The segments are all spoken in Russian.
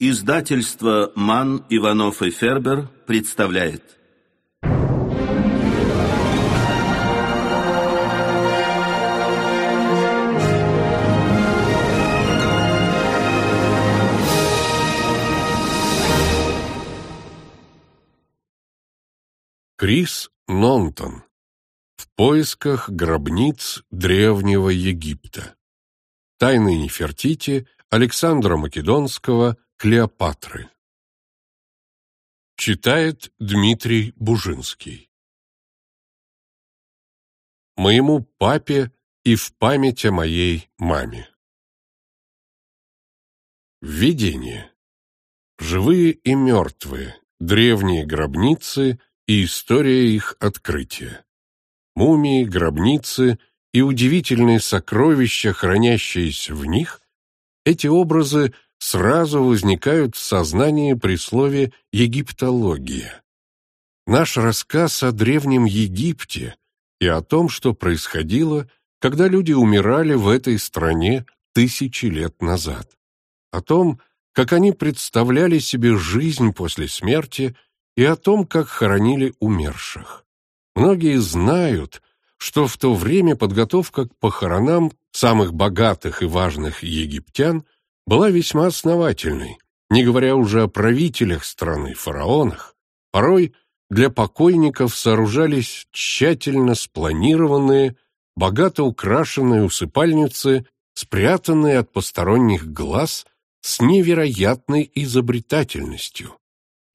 Издательство «Ман, Иванов и Фербер» представляет. Крис Нонтон. В поисках гробниц Древнего Египта. Тайны Нефертити Александра Македонского Клеопатры. Читает Дмитрий Бужинский. Моему папе и в память о моей маме. Введение. Живые и мертвые, древние гробницы и история их открытия. Мумии, гробницы и удивительные сокровища, хранящиеся в них, эти образы сразу возникают в сознании при слове «египтология». Наш рассказ о Древнем Египте и о том, что происходило, когда люди умирали в этой стране тысячи лет назад. О том, как они представляли себе жизнь после смерти и о том, как хоронили умерших. Многие знают, что в то время подготовка к похоронам самых богатых и важных египтян была весьма основательной, не говоря уже о правителях страны, фараонах. Порой для покойников сооружались тщательно спланированные, богато украшенные усыпальницы, спрятанные от посторонних глаз с невероятной изобретательностью.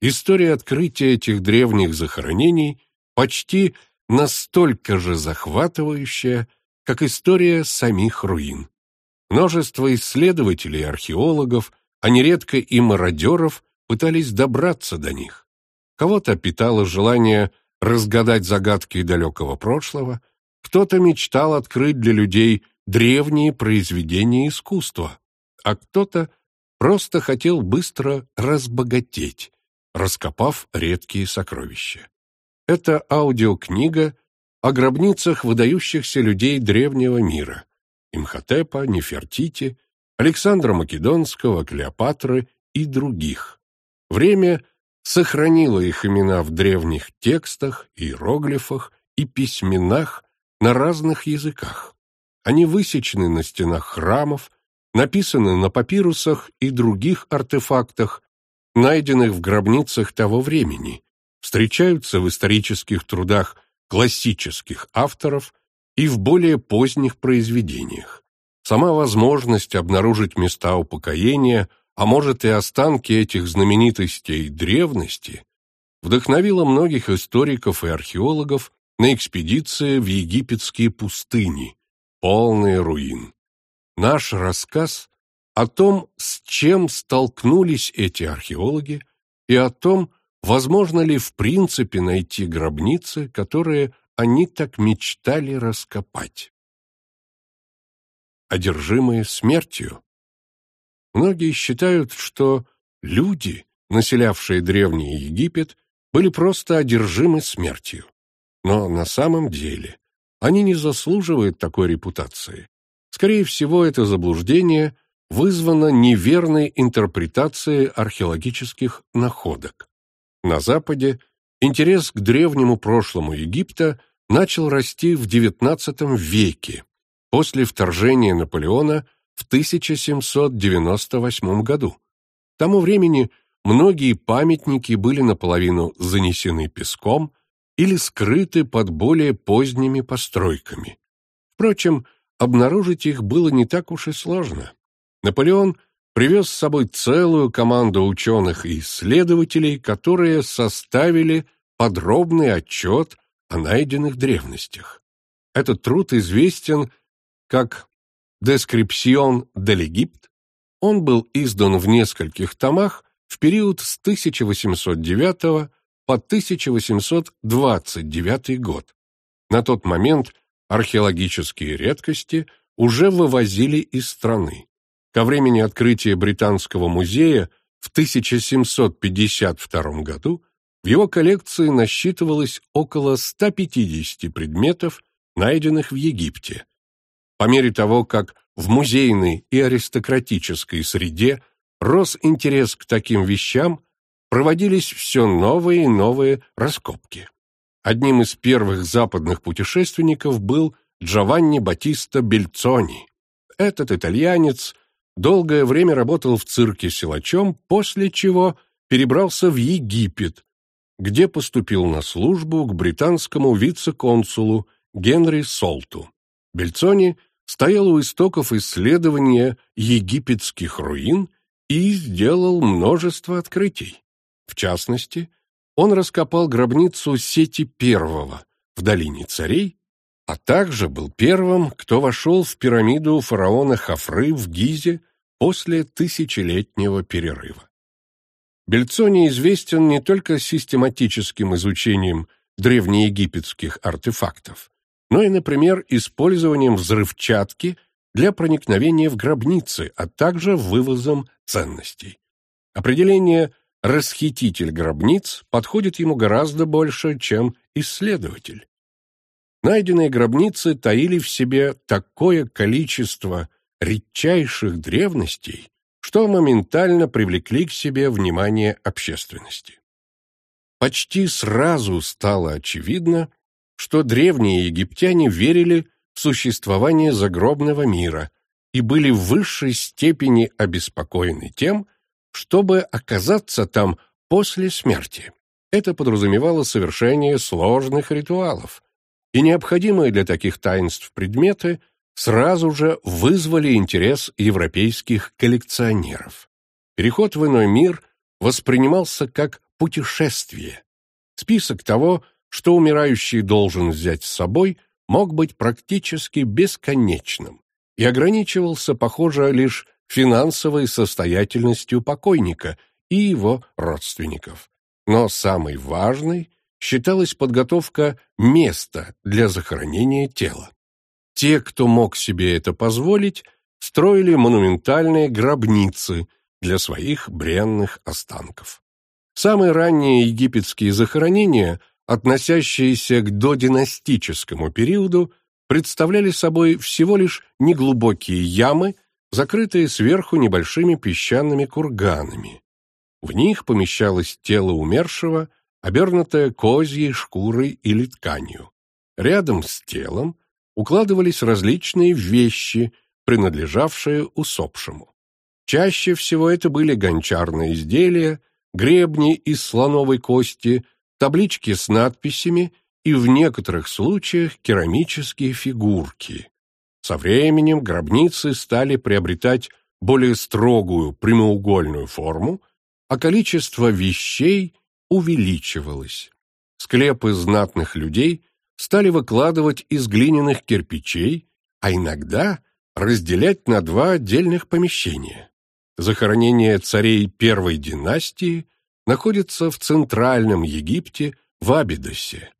История открытия этих древних захоронений почти настолько же захватывающая, как история самих руин. Множество исследователей и археологов, а нередко и мародеров, пытались добраться до них. Кого-то питало желание разгадать загадки далекого прошлого, кто-то мечтал открыть для людей древние произведения искусства, а кто-то просто хотел быстро разбогатеть, раскопав редкие сокровища. Это аудиокнига о гробницах выдающихся людей древнего мира – Имхотепа, Нефертити, Александра Македонского, Клеопатры и других. Время сохранило их имена в древних текстах, иероглифах и письменах на разных языках. Они высечены на стенах храмов, написаны на папирусах и других артефактах, найденных в гробницах того времени, встречаются в исторических трудах классических авторов и в более поздних произведениях. Сама возможность обнаружить места упокоения, а может и останки этих знаменитостей древности, вдохновила многих историков и археологов на экспедиции в египетские пустыни, полные руин. Наш рассказ о том, с чем столкнулись эти археологи, и о том, возможно ли в принципе найти гробницы, которые они так мечтали раскопать. Одержимые смертью. Многие считают, что люди, населявшие Древний Египет, были просто одержимы смертью. Но на самом деле они не заслуживают такой репутации. Скорее всего, это заблуждение вызвано неверной интерпретацией археологических находок. На Западе интерес к древнему прошлому Египта начал расти в XIX веке, после вторжения Наполеона в 1798 году. К тому времени многие памятники были наполовину занесены песком или скрыты под более поздними постройками. Впрочем, обнаружить их было не так уж и сложно. Наполеон привез с собой целую команду ученых и исследователей, которые составили подробный отчет о найденных древностях. Этот труд известен как «Description de l'Égypte». Он был издан в нескольких томах в период с 1809 по 1829 год. На тот момент археологические редкости уже вывозили из страны. Ко времени открытия Британского музея в 1752 году в его коллекции насчитывалось около 150 предметов, найденных в Египте. По мере того, как в музейной и аристократической среде рос интерес к таким вещам, проводились все новые и новые раскопки. Одним из первых западных путешественников был Джованни Батиста Бельцони. Этот итальянец долгое время работал в цирке силачом, после чего перебрался в Египет, где поступил на службу к британскому вице-консулу Генри Солту. Бельцони стоял у истоков исследования египетских руин и сделал множество открытий. В частности, он раскопал гробницу Сети Первого в долине царей, а также был первым, кто вошел в пирамиду фараона Хафры в Гизе после тысячелетнего перерыва. Бельцони известен не только систематическим изучением древнеегипетских артефактов, но и, например, использованием взрывчатки для проникновения в гробницы, а также вывозом ценностей. Определение «расхититель гробниц» подходит ему гораздо больше, чем «исследователь». Найденные гробницы таили в себе такое количество редчайших древностей, что моментально привлекли к себе внимание общественности. Почти сразу стало очевидно, что древние египтяне верили в существование загробного мира и были в высшей степени обеспокоены тем, чтобы оказаться там после смерти. Это подразумевало совершение сложных ритуалов, и необходимые для таких таинств предметы сразу же вызвали интерес европейских коллекционеров. Переход в иной мир воспринимался как путешествие. Список того, что умирающий должен взять с собой, мог быть практически бесконечным и ограничивался, похоже, лишь финансовой состоятельностью покойника и его родственников. Но самой важной считалась подготовка места для захоронения тела. Те, кто мог себе это позволить, строили монументальные гробницы для своих бренных останков. Самые ранние египетские захоронения – относящиеся к додинастическому периоду, представляли собой всего лишь неглубокие ямы, закрытые сверху небольшими песчаными курганами. В них помещалось тело умершего, обернутое козьей шкурой или тканью. Рядом с телом укладывались различные вещи, принадлежавшие усопшему. Чаще всего это были гончарные изделия, гребни из слоновой кости, таблички с надписями и в некоторых случаях керамические фигурки. Со временем гробницы стали приобретать более строгую прямоугольную форму, а количество вещей увеличивалось. Склепы знатных людей стали выкладывать из глиняных кирпичей, а иногда разделять на два отдельных помещения. Захоронение царей первой династии находятся в Центральном Египте, в Абидосе.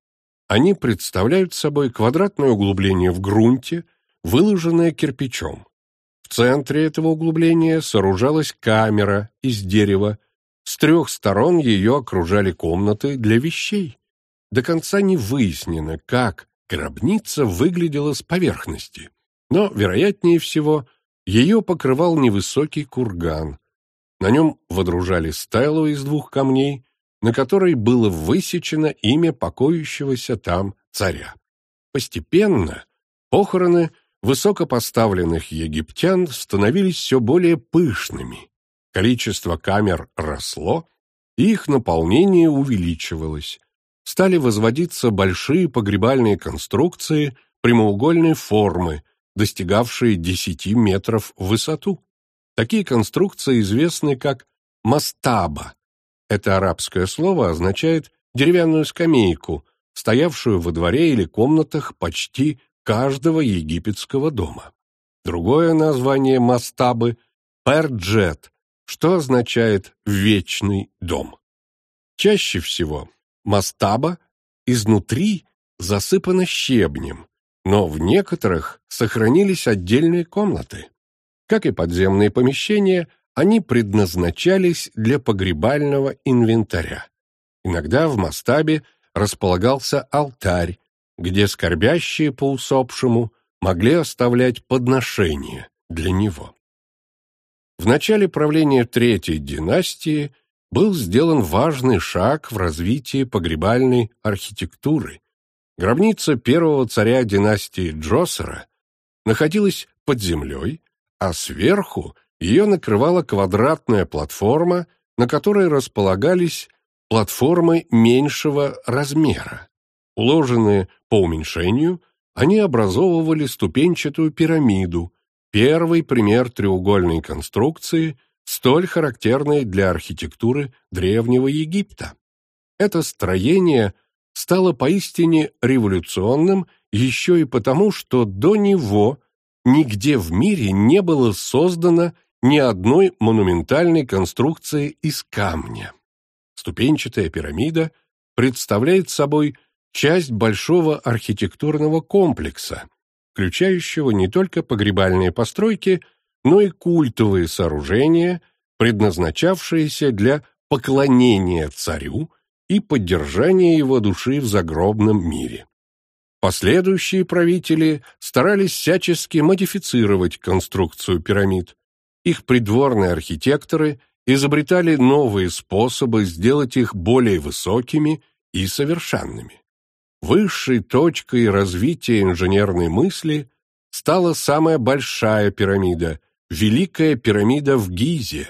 Они представляют собой квадратное углубление в грунте, выложенное кирпичом. В центре этого углубления сооружалась камера из дерева, с трех сторон ее окружали комнаты для вещей. До конца не выяснено, как гробница выглядела с поверхности, но, вероятнее всего, ее покрывал невысокий курган, на нем водружали стелу из двух камней, на которой было высечено имя покоящегося там царя. Постепенно похороны высокопоставленных египтян становились все более пышными. Количество камер росло, и их наполнение увеличивалось. Стали возводиться большие погребальные конструкции прямоугольной формы, достигавшие 10 метров в высоту. Такие конструкции известны как мастаба. Это арабское слово означает деревянную скамейку, стоявшую во дворе или комнатах почти каждого египетского дома. Другое название мастабы – перджет, что означает «вечный дом». Чаще всего мастаба изнутри засыпана щебнем, но в некоторых сохранились отдельные комнаты. Как и подземные помещения, они предназначались для погребального инвентаря. Иногда в мастабе располагался алтарь, где скорбящие по усопшему могли оставлять подношения для него. В начале правления Третьей династии был сделан важный шаг в развитии погребальной архитектуры. Гробница первого царя династии Джосера находилась под землей, а сверху ее накрывала квадратная платформа, на которой располагались платформы меньшего размера. Уложенные по уменьшению, они образовывали ступенчатую пирамиду, первый пример треугольной конструкции, столь характерной для архитектуры Древнего Египта. Это строение стало поистине революционным еще и потому, что до него нигде в мире не было создано ни одной монументальной конструкции из камня. Ступенчатая пирамида представляет собой часть большого архитектурного комплекса, включающего не только погребальные постройки, но и культовые сооружения, предназначавшиеся для поклонения царю и поддержания его души в загробном мире. Последующие правители старались всячески модифицировать конструкцию пирамид. Их придворные архитекторы изобретали новые способы сделать их более высокими и совершенными. Высшей точкой развития инженерной мысли стала самая большая пирамида – Великая пирамида в Гизе,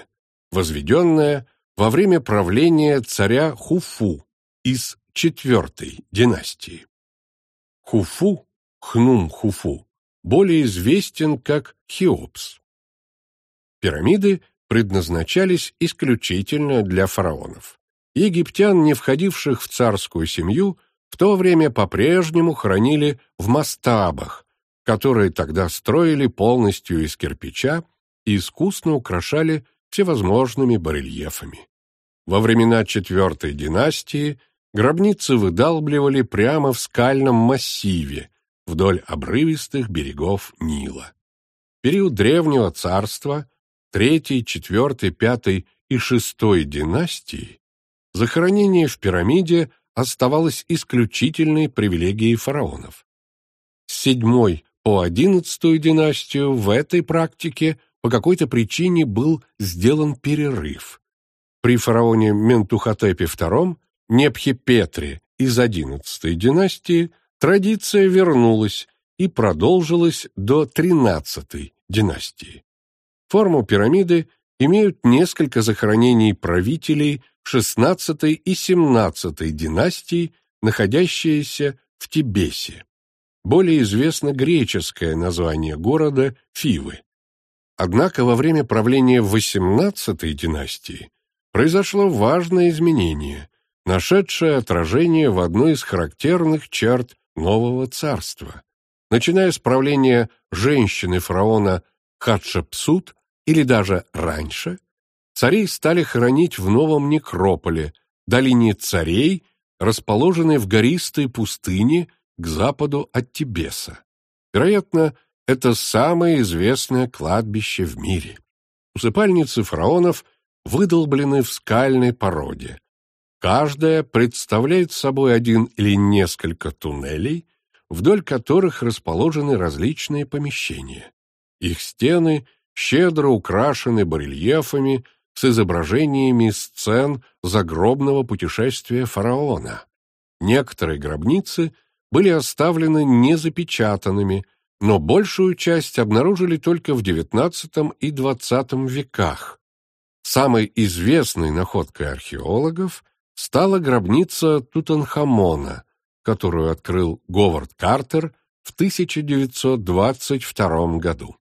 возведенная во время правления царя Хуфу из четвертой династии. Хуфу, Хнум-Хуфу, более известен как Хеопс. Пирамиды предназначались исключительно для фараонов. Египтян, не входивших в царскую семью, в то время по-прежнему хранили в мастабах, которые тогда строили полностью из кирпича и искусно украшали всевозможными барельефами. Во времена четвертой династии гробницы выдалбливали прямо в скальном массиве вдоль обрывистых берегов Нила. В период Древнего царства, третьей, четвертой, пятой и шестой династии, захоронение в пирамиде оставалось исключительной привилегией фараонов. С седьмой по одиннадцатую династию в этой практике по какой-то причине был сделан перерыв. При фараоне Ментухотепе II, Непхипетре из одиннадцатой династии традиция вернулась и продолжилась до тринадцатой династии. Форму пирамиды имеют несколько захоронений правителей XVI и XVII династий, находящиеся в Тибесе. Более известно греческое название города Фивы. Однако во время правления XVIII династии произошло важное изменение, нашедшее отражение в одной из характерных черт нового царства. Начиная с правления женщины-фараона Хатшепсут или даже раньше, Царей стали хоронить в новом некрополе, долине царей, расположенной в гористой пустыне к западу от Тибеса. Вероятно, это самое известное кладбище в мире. Усыпальницы фараонов выдолблены в скальной породе. Каждая представляет собой один или несколько туннелей, вдоль которых расположены различные помещения. Их стены щедро украшены барельефами, с изображениями сцен загробного путешествия фараона. Некоторые гробницы были оставлены незапечатанными, но большую часть обнаружили только в XIX и XX веках. Самой известной находкой археологов стала гробница Тутанхамона, которую открыл Говард Картер в 1922 году.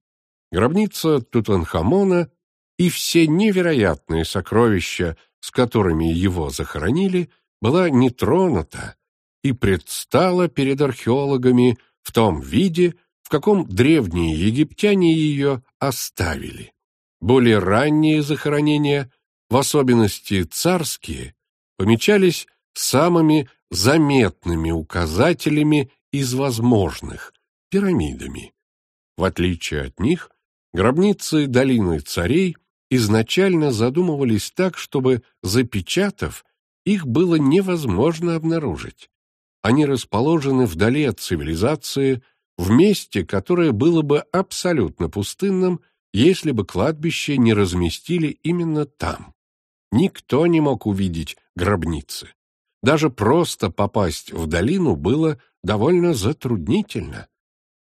Гробница Тутанхамона и все невероятные сокровища, с которыми его захоронили, была не тронута и предстала перед археологами в том виде, в каком древние египтяне ее оставили. Более ранние захоронения, в особенности царские, помечались самыми заметными указателями из возможных – пирамидами. В отличие от них, гробницы долины царей изначально задумывались так, чтобы, запечатав, их было невозможно обнаружить. Они расположены вдали от цивилизации, в месте, которое было бы абсолютно пустынным, если бы кладбище не разместили именно там. Никто не мог увидеть гробницы. Даже просто попасть в долину было довольно затруднительно.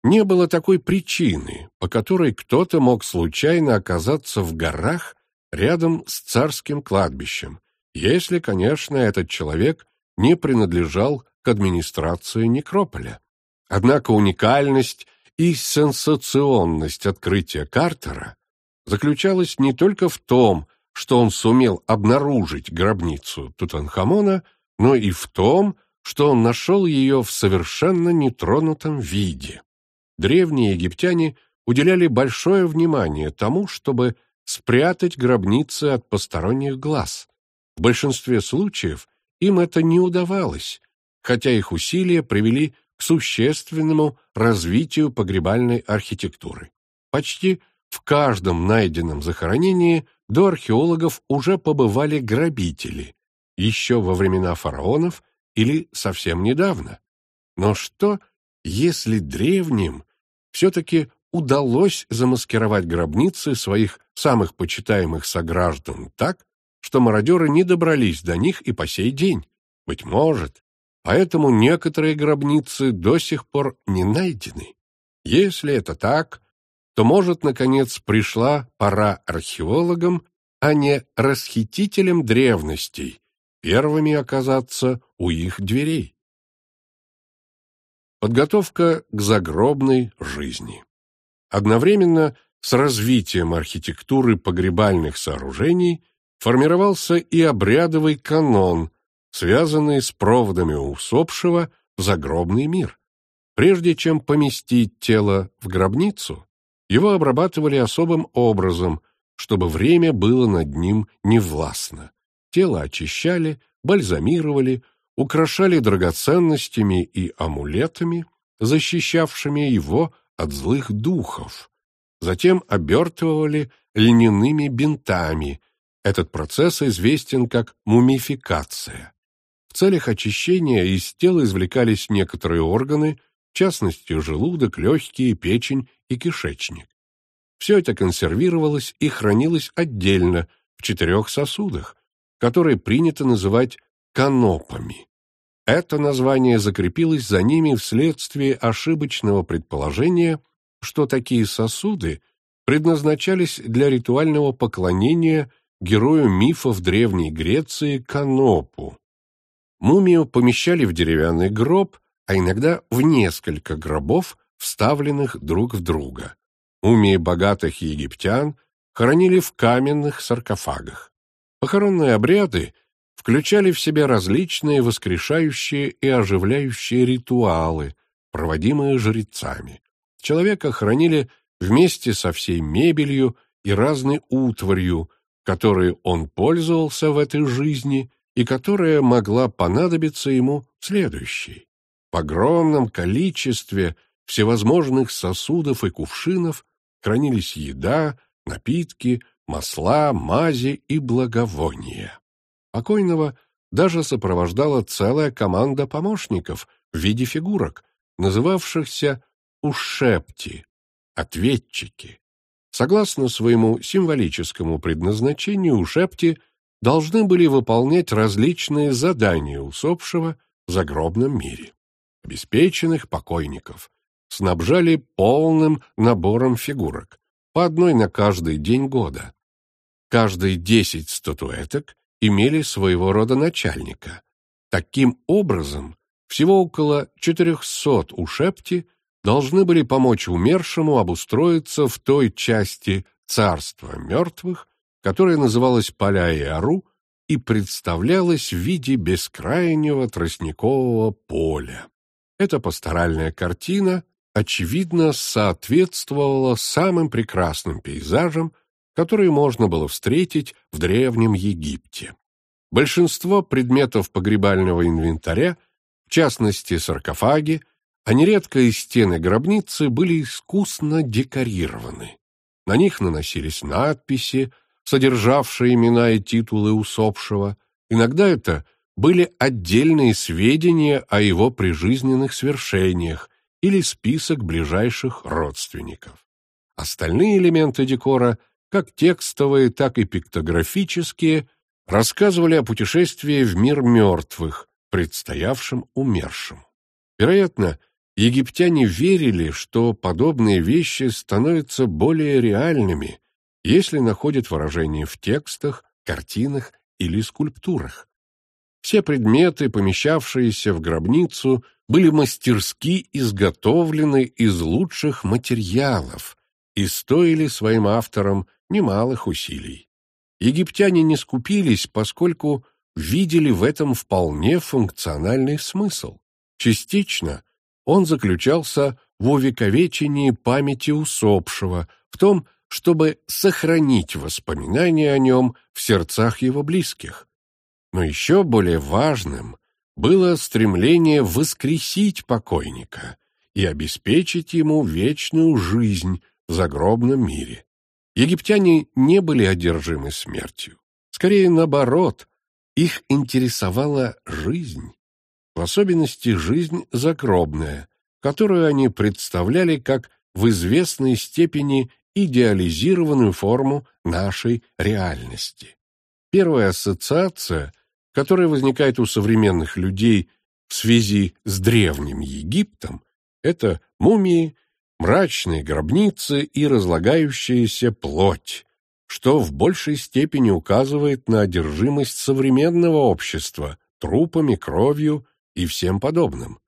Не было такой причины, по которой кто-то мог случайно оказаться в горах рядом с царским кладбищем, если, конечно, этот человек не принадлежал к администрации некрополя. Однако уникальность и сенсационность открытия Картера заключалась не только в том, что он сумел обнаружить гробницу Тутанхамона, но и в том, что он нашел ее в совершенно нетронутом виде. Древние египтяне уделяли большое внимание тому, чтобы спрятать гробницы от посторонних глаз. В большинстве случаев им это не удавалось, хотя их усилия привели к существенному развитию погребальной архитектуры. Почти в каждом найденном захоронении до археологов уже побывали грабители, еще во времена фараонов или совсем недавно. Но что, если древним все-таки удалось замаскировать гробницы своих самых почитаемых сограждан так, что мародеры не добрались до них и по сей день? Быть может. Поэтому некоторые гробницы до сих пор не найдены. Если это так, то, может, наконец пришла пора археологам, а не расхитителям древностей, первыми оказаться у их дверей. Подготовка к загробной жизни. Одновременно с развитием архитектуры погребальных сооружений формировался и обрядовый канон, связанный с проводами усопшего в загробный мир. Прежде чем поместить тело в гробницу, его обрабатывали особым образом, чтобы время было над ним невластно. Тело очищали, бальзамировали, украшали драгоценностями и амулетами, защищавшими его от злых духов. Затем обертывали льняными бинтами. Этот процесс известен как мумификация. В целях очищения из тела извлекались некоторые органы, в частности, желудок, легкие, печень и кишечник. Все это консервировалось и хранилось отдельно, в четырех сосудах, которые принято называть канопами. Это название закрепилось за ними вследствие ошибочного предположения, что такие сосуды предназначались для ритуального поклонения герою мифов Древней Греции Канопу. Мумию помещали в деревянный гроб, а иногда в несколько гробов, вставленных друг в друга. Мумии богатых египтян хоронили в каменных саркофагах. Похоронные обряды включали в себя различные воскрешающие и оживляющие ритуалы, проводимые жрецами. Человека хоронили вместе со всей мебелью и разной утварью, которой он пользовался в этой жизни и которая могла понадобиться ему в следующей. В огромном количестве всевозможных сосудов и кувшинов хранились еда, напитки, масла, мази и благовония. Покойного даже сопровождала целая команда помощников в виде фигурок, называвшихся ушепти, ответчики. Согласно своему символическому предназначению, ушепти должны были выполнять различные задания усопшего в загробном мире. Обеспеченных покойников снабжали полным набором фигурок, по одной на каждый день года. Каждые десять статуэток имели своего рода начальника. Таким образом, всего около 400 ушепти должны были помочь умершему обустроиться в той части царства мертвых, которая называлась Поля-и-Ару и представлялась в виде бескрайнего тростникового поля. Эта пасторальная картина, очевидно, соответствовала самым прекрасным пейзажам, которые можно было встретить в Древнем Египте. Большинство предметов погребального инвентаря, в частности саркофаги, а нередко и стены гробницы были искусно декорированы. На них наносились надписи, содержавшие имена и титулы усопшего. Иногда это были отдельные сведения о его прижизненных свершениях или список ближайших родственников. Остальные элементы декора, как текстовые, так и пиктографические, рассказывали о путешествии в мир мертвых, предстоявшем умершим. Вероятно, египтяне верили, что подобные вещи становятся более реальными, если находят выражение в текстах, картинах или скульптурах. Все предметы, помещавшиеся в гробницу, были мастерски изготовлены из лучших материалов и стоили своим авторам немалых усилий. Египтяне не скупились, поскольку видели в этом вполне функциональный смысл. Частично он заключался в увековечении памяти усопшего, в том, чтобы сохранить воспоминания о нем в сердцах его близких. Но еще более важным было стремление воскресить покойника и обеспечить ему вечную жизнь в загробном мире. Египтяне не были одержимы смертью. Скорее, наоборот, их интересовала жизнь, в особенности жизнь загробная, которую они представляли как в известной степени идеализированную форму нашей реальности. Первая ассоциация, которая возникает у современных людей в связи с Древним Египтом, это мумии, мрачные гробницы и разлагающаяся плоть, что в большей степени указывает на одержимость современного общества трупами, кровью и всем подобным.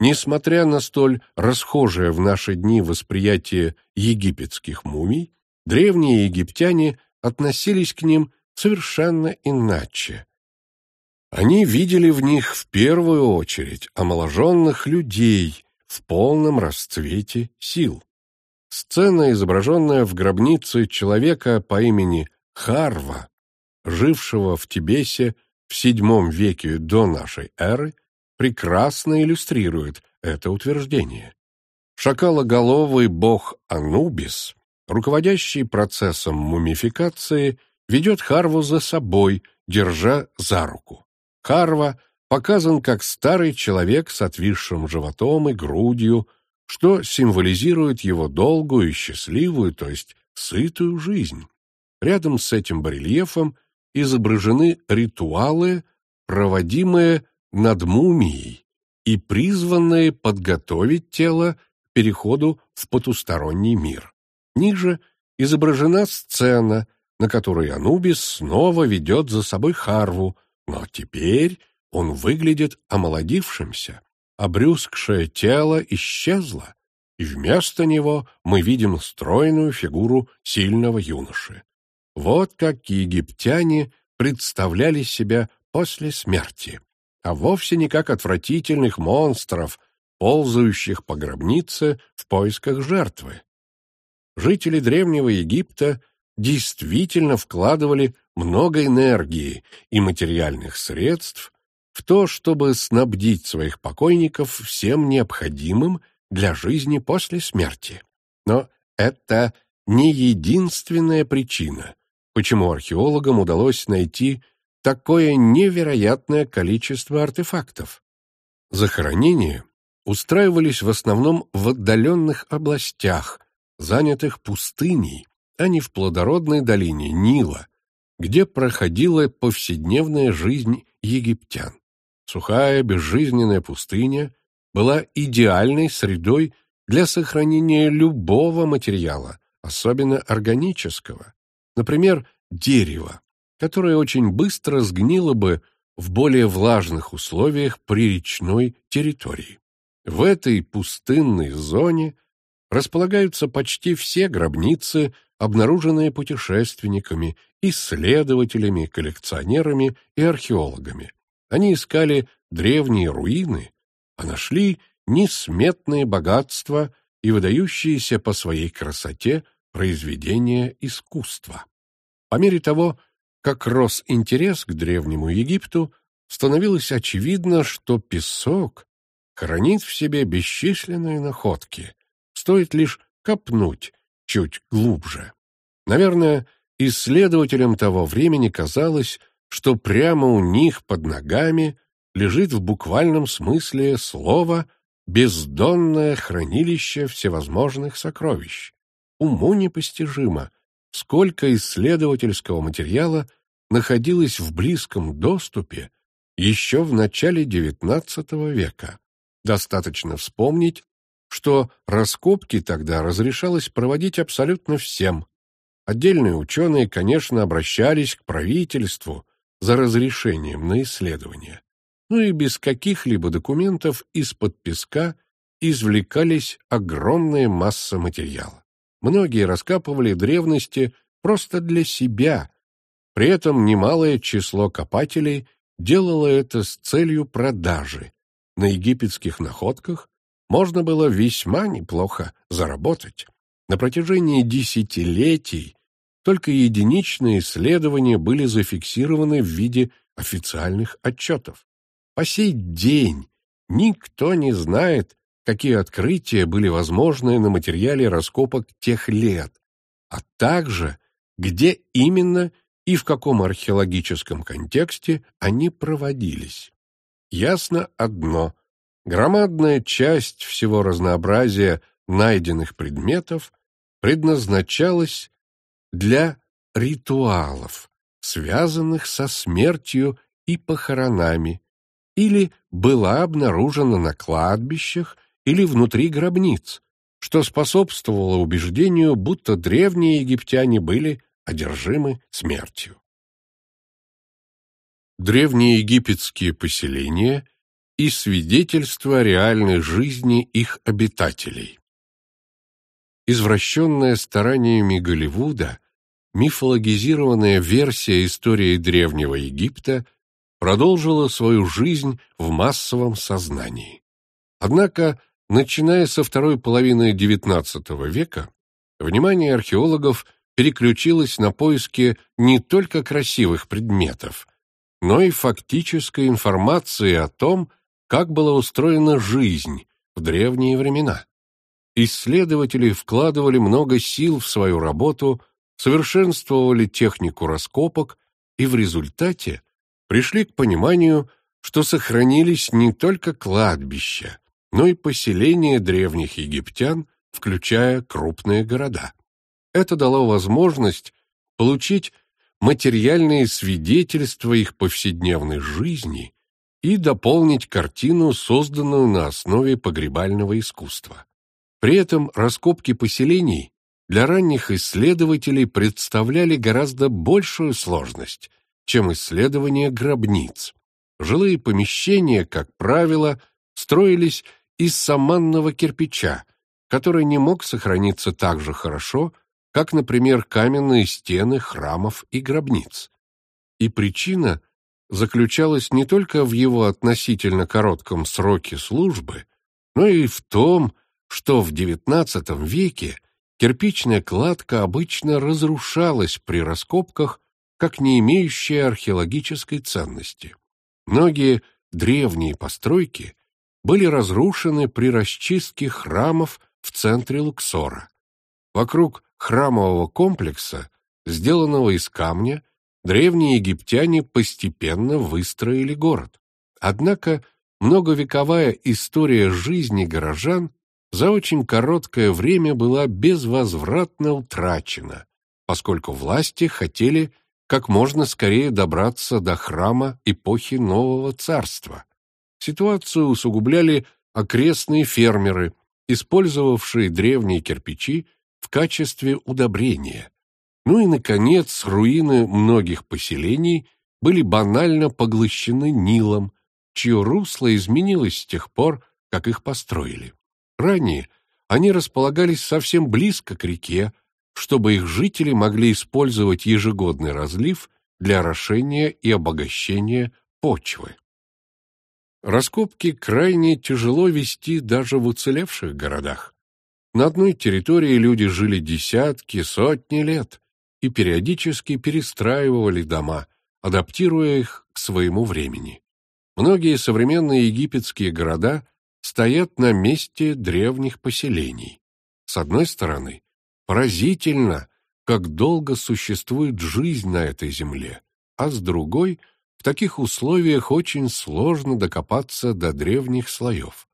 Несмотря на столь расхожее в наши дни восприятие египетских мумий, древние египтяне относились к ним совершенно иначе. Они видели в них в первую очередь омоложенных людей в полном расцвете сил. Сцена, изображенная в гробнице человека по имени Харва, жившего в Тибесе в VII веке до нашей эры, прекрасно иллюстрирует это утверждение. Шакалоголовый бог Анубис, руководящий процессом мумификации, ведет Харву за собой, держа за руку. Харва показан как старый человек с отвисшим животом и грудью, что символизирует его долгую и счастливую, то есть сытую жизнь. Рядом с этим барельефом изображены ритуалы, проводимые над мумией и призванные подготовить тело к переходу в потусторонний мир. Ниже изображена сцена, на которой Анубис снова ведет за собой Харву, но теперь он выглядит омолодившимся, обрюзгшее тело исчезло, и вместо него мы видим стройную фигуру сильного юноши. Вот как египтяне представляли себя после смерти а вовсе не как отвратительных монстров, ползающих по гробнице в поисках жертвы. Жители Древнего Египта действительно вкладывали много энергии и материальных средств в то, чтобы снабдить своих покойников всем необходимым для жизни после смерти. Но это не единственная причина, почему археологам удалось найти такое невероятное количество артефактов. Захоронения устраивались в основном в отдаленных областях, занятых пустыней, а не в плодородной долине Нила, где проходила повседневная жизнь египтян. Сухая, безжизненная пустыня была идеальной средой для сохранения любого материала, особенно органического, например, дерева которое очень быстро сгнило бы в более влажных условиях при речной территории. В этой пустынной зоне располагаются почти все гробницы, обнаруженные путешественниками, исследователями, коллекционерами и археологами. Они искали древние руины, а нашли несметные богатства и выдающиеся по своей красоте произведения искусства. По мере того, как рос интерес к Древнему Египту, становилось очевидно, что песок хранит в себе бесчисленные находки, стоит лишь копнуть чуть глубже. Наверное, исследователям того времени казалось, что прямо у них под ногами лежит в буквальном смысле слова бездонное хранилище всевозможных сокровищ. уму непостижимо, сколько исследовательского материала находилось в близком доступе еще в начале XIX века. Достаточно вспомнить, что раскопки тогда разрешалось проводить абсолютно всем. Отдельные ученые, конечно, обращались к правительству за разрешением на исследование. Ну и без каких-либо документов из-под песка извлекались огромные массы материала. Многие раскапывали древности просто для себя, при этом немалое число копателей делало это с целью продажи. На египетских находках можно было весьма неплохо заработать. На протяжении десятилетий только единичные исследования были зафиксированы в виде официальных отчетов. По сей день никто не знает, какие открытия были возможны на материале раскопок тех лет, а также где именно и в каком археологическом контексте они проводились. Ясно одно – громадная часть всего разнообразия найденных предметов предназначалась для ритуалов, связанных со смертью и похоронами, или была обнаружена на кладбищах или внутри гробниц, что способствовало убеждению, будто древние египтяне были одержимы смертью. Древние египетские поселения и свидетельства реальной жизни их обитателей. Извращенная стараниями Голливуда, мифологизированная версия истории Древнего Египта продолжила свою жизнь в массовом сознании. Однако, начиная со второй половины XIX века, внимание археологов переключилось на поиски не только красивых предметов, но и фактической информации о том, как была устроена жизнь в древние времена. Исследователи вкладывали много сил в свою работу, совершенствовали технику раскопок и в результате пришли к пониманию, что сохранились не только кладбища, но и поселения древних египтян, включая крупные города. Это дало возможность получить материальные свидетельства их повседневной жизни и дополнить картину, созданную на основе погребального искусства. При этом раскопки поселений для ранних исследователей представляли гораздо большую сложность, чем исследование гробниц. Жилые помещения, как правило, строились из саманного кирпича, который не мог сохраниться так же хорошо, как, например, каменные стены храмов и гробниц. И причина заключалась не только в его относительно коротком сроке службы, но и в том, что в XIX веке кирпичная кладка обычно разрушалась при раскопках как не имеющая археологической ценности. Многие древние постройки были разрушены при расчистке храмов в центре Луксора. Вокруг храмового комплекса, сделанного из камня, древние египтяне постепенно выстроили город. Однако многовековая история жизни горожан за очень короткое время была безвозвратно утрачена, поскольку власти хотели как можно скорее добраться до храма эпохи Нового Царства. Ситуацию усугубляли окрестные фермеры, использовавшие древние кирпичи в качестве удобрения. Ну и, наконец, руины многих поселений были банально поглощены Нилом, чье русло изменилось с тех пор, как их построили. Ранее они располагались совсем близко к реке, чтобы их жители могли использовать ежегодный разлив для орошения и обогащения почвы. Раскопки крайне тяжело вести даже в уцелевших городах. На одной территории люди жили десятки, сотни лет и периодически перестраивали дома, адаптируя их к своему времени. Многие современные египетские города стоят на месте древних поселений. С одной стороны, поразительно, как долго существует жизнь на этой земле, а с другой, в таких условиях очень сложно докопаться до древних слоев.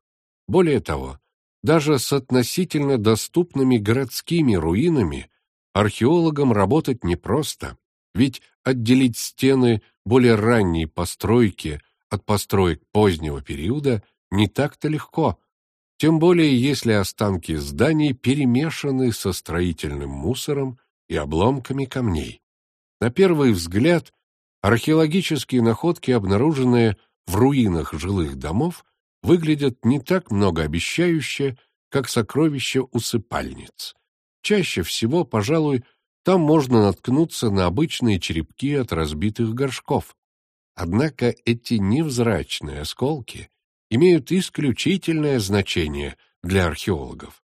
Более того, Даже с относительно доступными городскими руинами археологам работать непросто, ведь отделить стены более ранней постройки от построек позднего периода не так-то легко, тем более если останки зданий перемешаны со строительным мусором и обломками камней. На первый взгляд, археологические находки, обнаруженные в руинах жилых домов, выглядят не так многообещающе, как сокровища усыпальниц. Чаще всего, пожалуй, там можно наткнуться на обычные черепки от разбитых горшков. Однако эти невзрачные осколки имеют исключительное значение для археологов.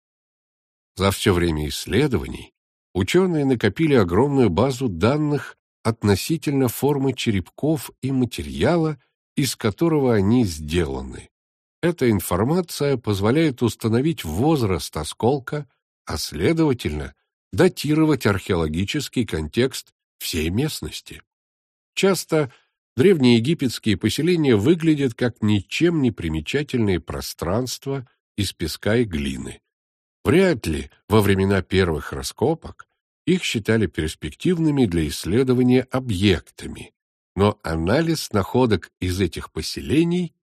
За все время исследований ученые накопили огромную базу данных относительно формы черепков и материала, из которого они сделаны. Эта информация позволяет установить возраст осколка, а следовательно, датировать археологический контекст всей местности. Часто древнеегипетские поселения выглядят как ничем не примечательные пространства из песка и глины. Вряд ли во времена первых раскопок их считали перспективными для исследования объектами, но анализ находок из этих поселений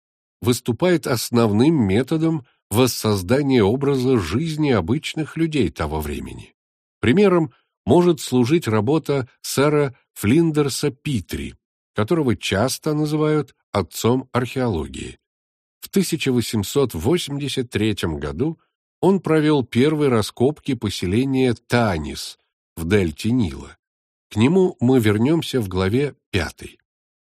выступает основным методом воссоздания образа жизни обычных людей того времени. Примером может служить работа сэра Флиндерса Питри, которого часто называют отцом археологии. В 1883 году он провел первые раскопки поселения Танис в дельте Нила. К нему мы вернемся в главе 5.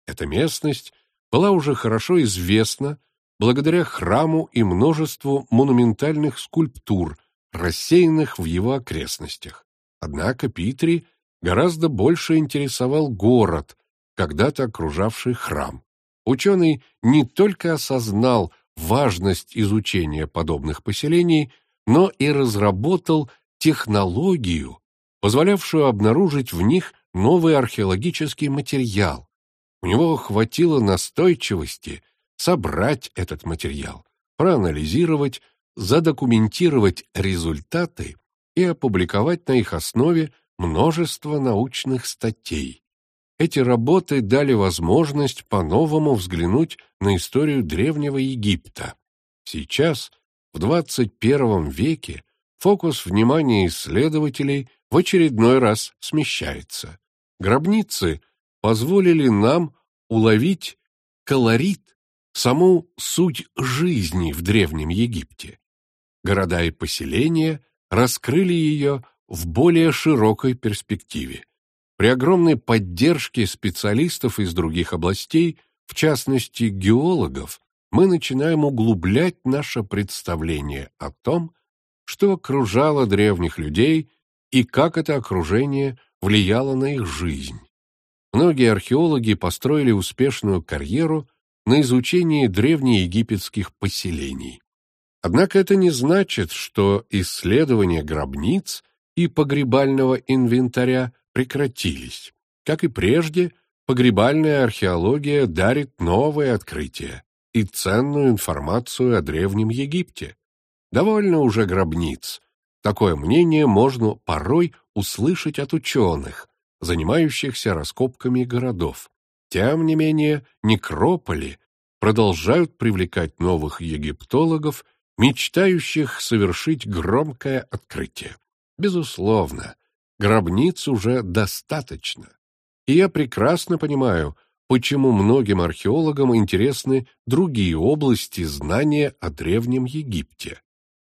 Эта местность была уже хорошо известна благодаря храму и множеству монументальных скульптур, рассеянных в его окрестностях. Однако Питри гораздо больше интересовал город, когда-то окружавший храм. Ученый не только осознал важность изучения подобных поселений, но и разработал технологию, позволявшую обнаружить в них новый археологический материал. У него хватило настойчивости собрать этот материал, проанализировать, задокументировать результаты и опубликовать на их основе множество научных статей. Эти работы дали возможность по-новому взглянуть на историю Древнего Египта. Сейчас, в 21 веке, фокус внимания исследователей в очередной раз смещается. Гробницы позволили нам уловить колорит, саму суть жизни в Древнем Египте. Города и поселения раскрыли ее в более широкой перспективе. При огромной поддержке специалистов из других областей, в частности геологов, мы начинаем углублять наше представление о том, что окружало древних людей и как это окружение влияло на их жизнь. Многие археологи построили успешную карьеру на изучении древнеегипетских поселений. Однако это не значит, что исследования гробниц и погребального инвентаря прекратились. Как и прежде, погребальная археология дарит новые открытия и ценную информацию о Древнем Египте. Довольно уже гробниц. Такое мнение можно порой услышать от ученых, занимающихся раскопками городов. Тем не менее, некрополи продолжают привлекать новых египтологов мечтающих совершить громкое открытие. Безусловно, гробниц уже достаточно. И я прекрасно понимаю, почему многим археологам интересны другие области знания о Древнем Египте.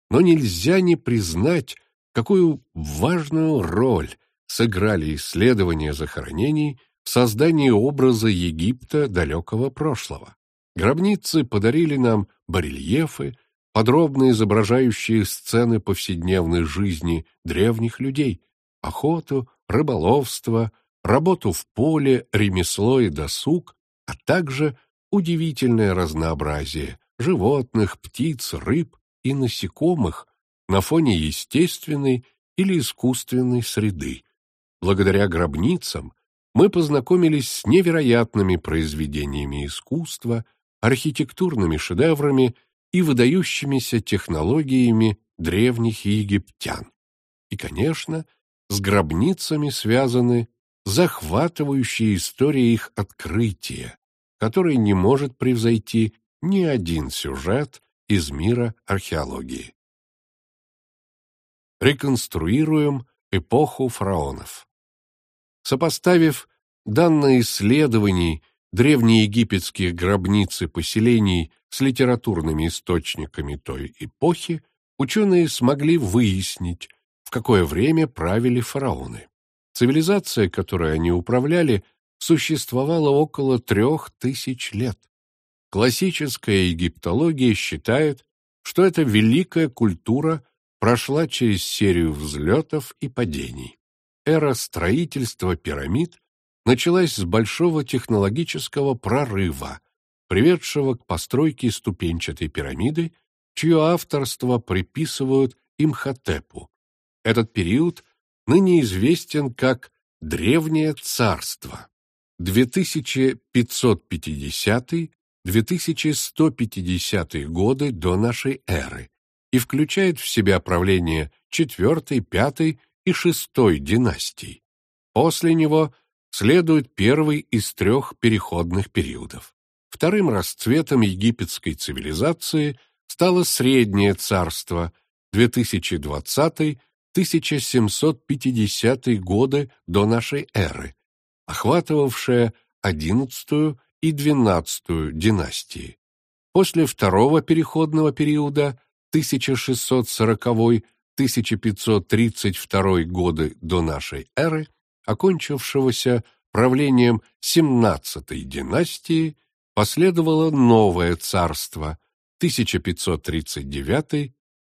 Но нельзя не признать, какую важную роль сыграли исследования захоронений в создании образа Египта далекого прошлого. Гробницы подарили нам барельефы, подробно изображающие сцены повседневной жизни древних людей, охоту, рыболовство, работу в поле, ремесло и досуг, а также удивительное разнообразие животных, птиц, рыб и насекомых на фоне естественной или искусственной среды. Благодаря гробницам мы познакомились с невероятными произведениями искусства, архитектурными шедеврами и выдающимися технологиями древних египтян. И, конечно, с гробницами связаны захватывающие истории их открытия, которые не может превзойти ни один сюжет из мира археологии. Реконструируем эпоху фараонов. Сопоставив данные исследований древнеегипетских гробниц и поселений с литературными источниками той эпохи, ученые смогли выяснить, в какое время правили фараоны. Цивилизация, которой они управляли, существовала около трех тысяч лет. Классическая египтология считает, что эта великая культура прошла через серию взлетов и падений. Эра строительства пирамид началась с большого технологического прорыва, приведшего к постройке ступенчатой пирамиды, чье авторство приписывают Имхотепу. Этот период ныне известен как Древнее царство. 2550-2150 годы до нашей эры и включает в себя правление четвертой, пятой и шестой династий. После него следует первый из трех переходных периодов. Вторым расцветом египетской цивилизации стало Среднее царство 2020-1750 годы до нашей эры, охватывавшее XI и XII династии. После второго переходного периода 1640-1532 годы до нашей эры, окончившегося правлением XVII династии, последовало новое царство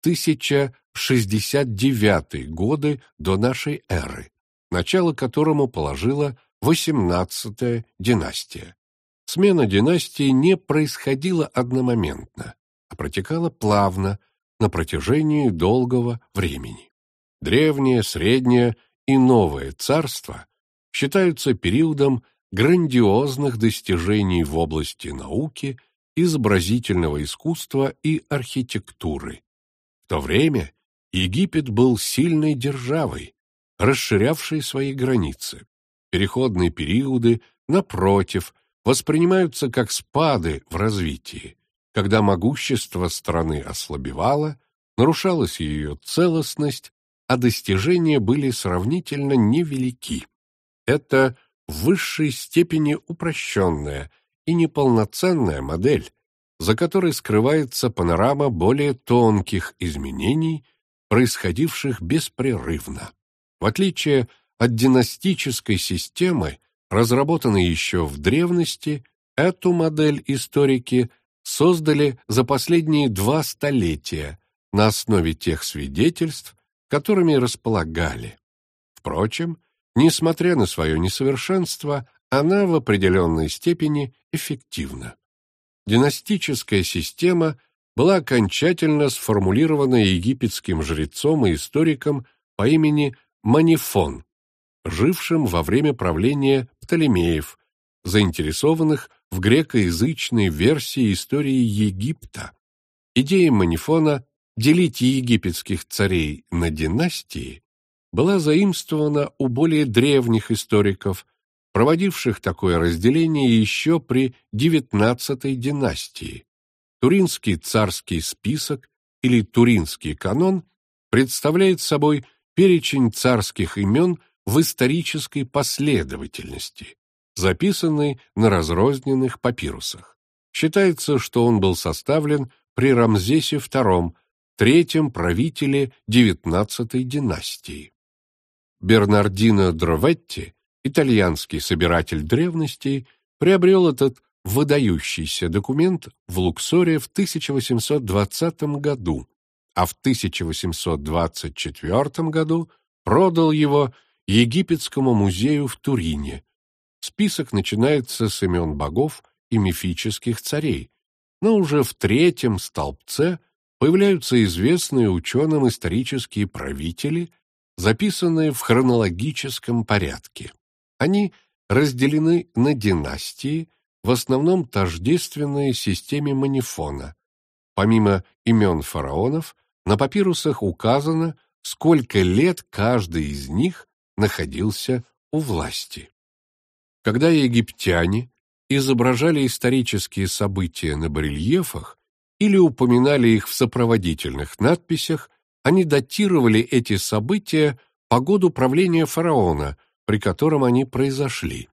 1539-1069 годы до нашей эры, начало которому положила XVIII династия. Смена династии не происходила одномоментно, а протекала плавно на протяжении долгого времени. Древнее, среднее и новое царство считаются периодом грандиозных достижений в области науки, изобразительного искусства и архитектуры. В то время Египет был сильной державой, расширявшей свои границы. Переходные периоды, напротив, воспринимаются как спады в развитии, когда могущество страны ослабевало, нарушалась ее целостность, а достижения были сравнительно невелики. Это в высшей степени упрощенная и неполноценная модель, за которой скрывается панорама более тонких изменений, происходивших беспрерывно. В отличие от династической системы, разработанной еще в древности, эту модель историки создали за последние два столетия на основе тех свидетельств, которыми располагали. Впрочем, Несмотря на свое несовершенство, она в определенной степени эффективна. Династическая система была окончательно сформулирована египетским жрецом и историком по имени Манифон, жившим во время правления Птолемеев, заинтересованных в грекоязычной версии истории Египта. Идея Манифона делить египетских царей на династии была заимствована у более древних историков, проводивших такое разделение еще при XIX династии. Туринский царский список или Туринский канон представляет собой перечень царских имен в исторической последовательности, записанный на разрозненных папирусах. Считается, что он был составлен при Рамзесе II, третьем правителе XIX династии. Бернардино Дроветти, итальянский собиратель древностей, приобрел этот выдающийся документ в Луксоре в 1820 году, а в 1824 году продал его Египетскому музею в Турине. Список начинается с имен богов и мифических царей, но уже в третьем столбце появляются известные ученым исторические правители записанные в хронологическом порядке. Они разделены на династии, в основном тождественные системе Манифона. Помимо имен фараонов, на папирусах указано, сколько лет каждый из них находился у власти. Когда египтяне изображали исторические события на барельефах или упоминали их в сопроводительных надписях, они датировали эти события по году правления фараона, при котором они произошли.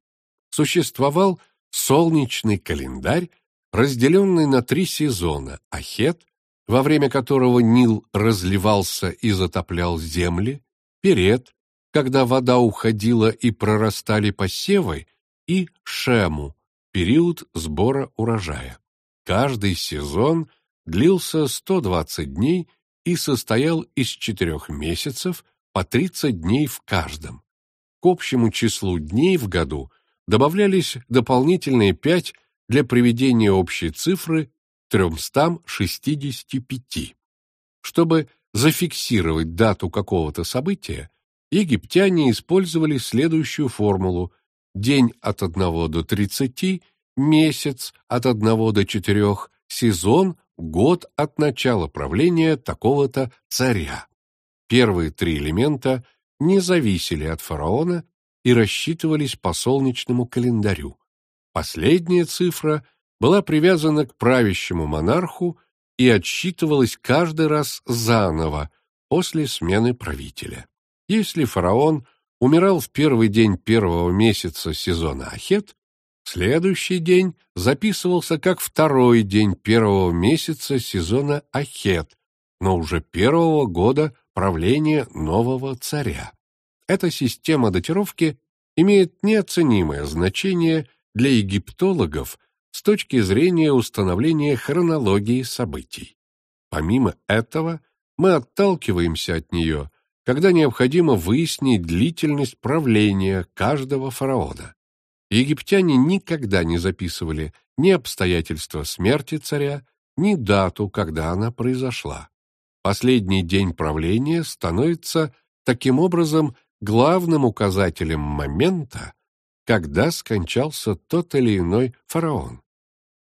Существовал солнечный календарь, разделенный на три сезона – Ахет, во время которого Нил разливался и затоплял земли, Перед, когда вода уходила и прорастали посевы, и Шему, период сбора урожая. Каждый сезон длился 120 дней и состоял из четырех месяцев по 30 дней в каждом. К общему числу дней в году добавлялись дополнительные пять для приведения общей цифры 365. Чтобы зафиксировать дату какого-то события, египтяне использовали следующую формулу день от 1 до 30, месяц от 1 до 4, сезон, год от начала правления такого-то царя. Первые три элемента не зависели от фараона и рассчитывались по солнечному календарю. Последняя цифра была привязана к правящему монарху и отсчитывалась каждый раз заново после смены правителя. Если фараон умирал в первый день первого месяца сезона Ахет, следующий день записывался как второй день первого месяца сезона Ахет, но уже первого года правления нового царя. Эта система датировки имеет неоценимое значение для египтологов с точки зрения установления хронологии событий. Помимо этого, мы отталкиваемся от нее, когда необходимо выяснить длительность правления каждого фараона. Египтяне никогда не записывали ни обстоятельства смерти царя, ни дату, когда она произошла. Последний день правления становится таким образом главным указателем момента, когда скончался тот или иной фараон.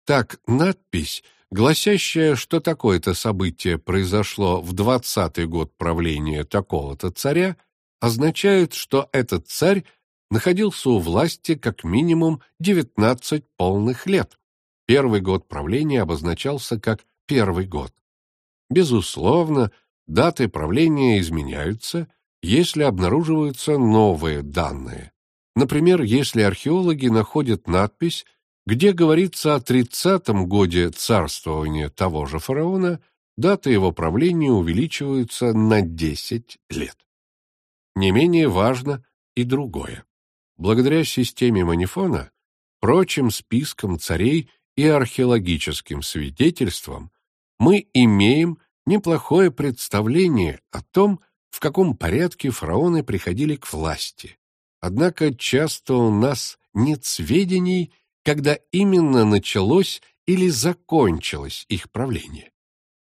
Так, надпись, гласящая, что такое-то событие произошло в двадцатый год правления такого-то царя, означает, что этот царь находился у власти как минимум 19 полных лет. Первый год правления обозначался как первый год. Безусловно, даты правления изменяются, если обнаруживаются новые данные. Например, если археологи находят надпись, где говорится о тридцатом годе царствования того же фараона, дата его правления увеличивается на 10 лет. Не менее важно и другое. Благодаря системе Манифона, прочим спискам царей и археологическим свидетельствам, мы имеем неплохое представление о том, в каком порядке фараоны приходили к власти. Однако часто у нас нет сведений, когда именно началось или закончилось их правление.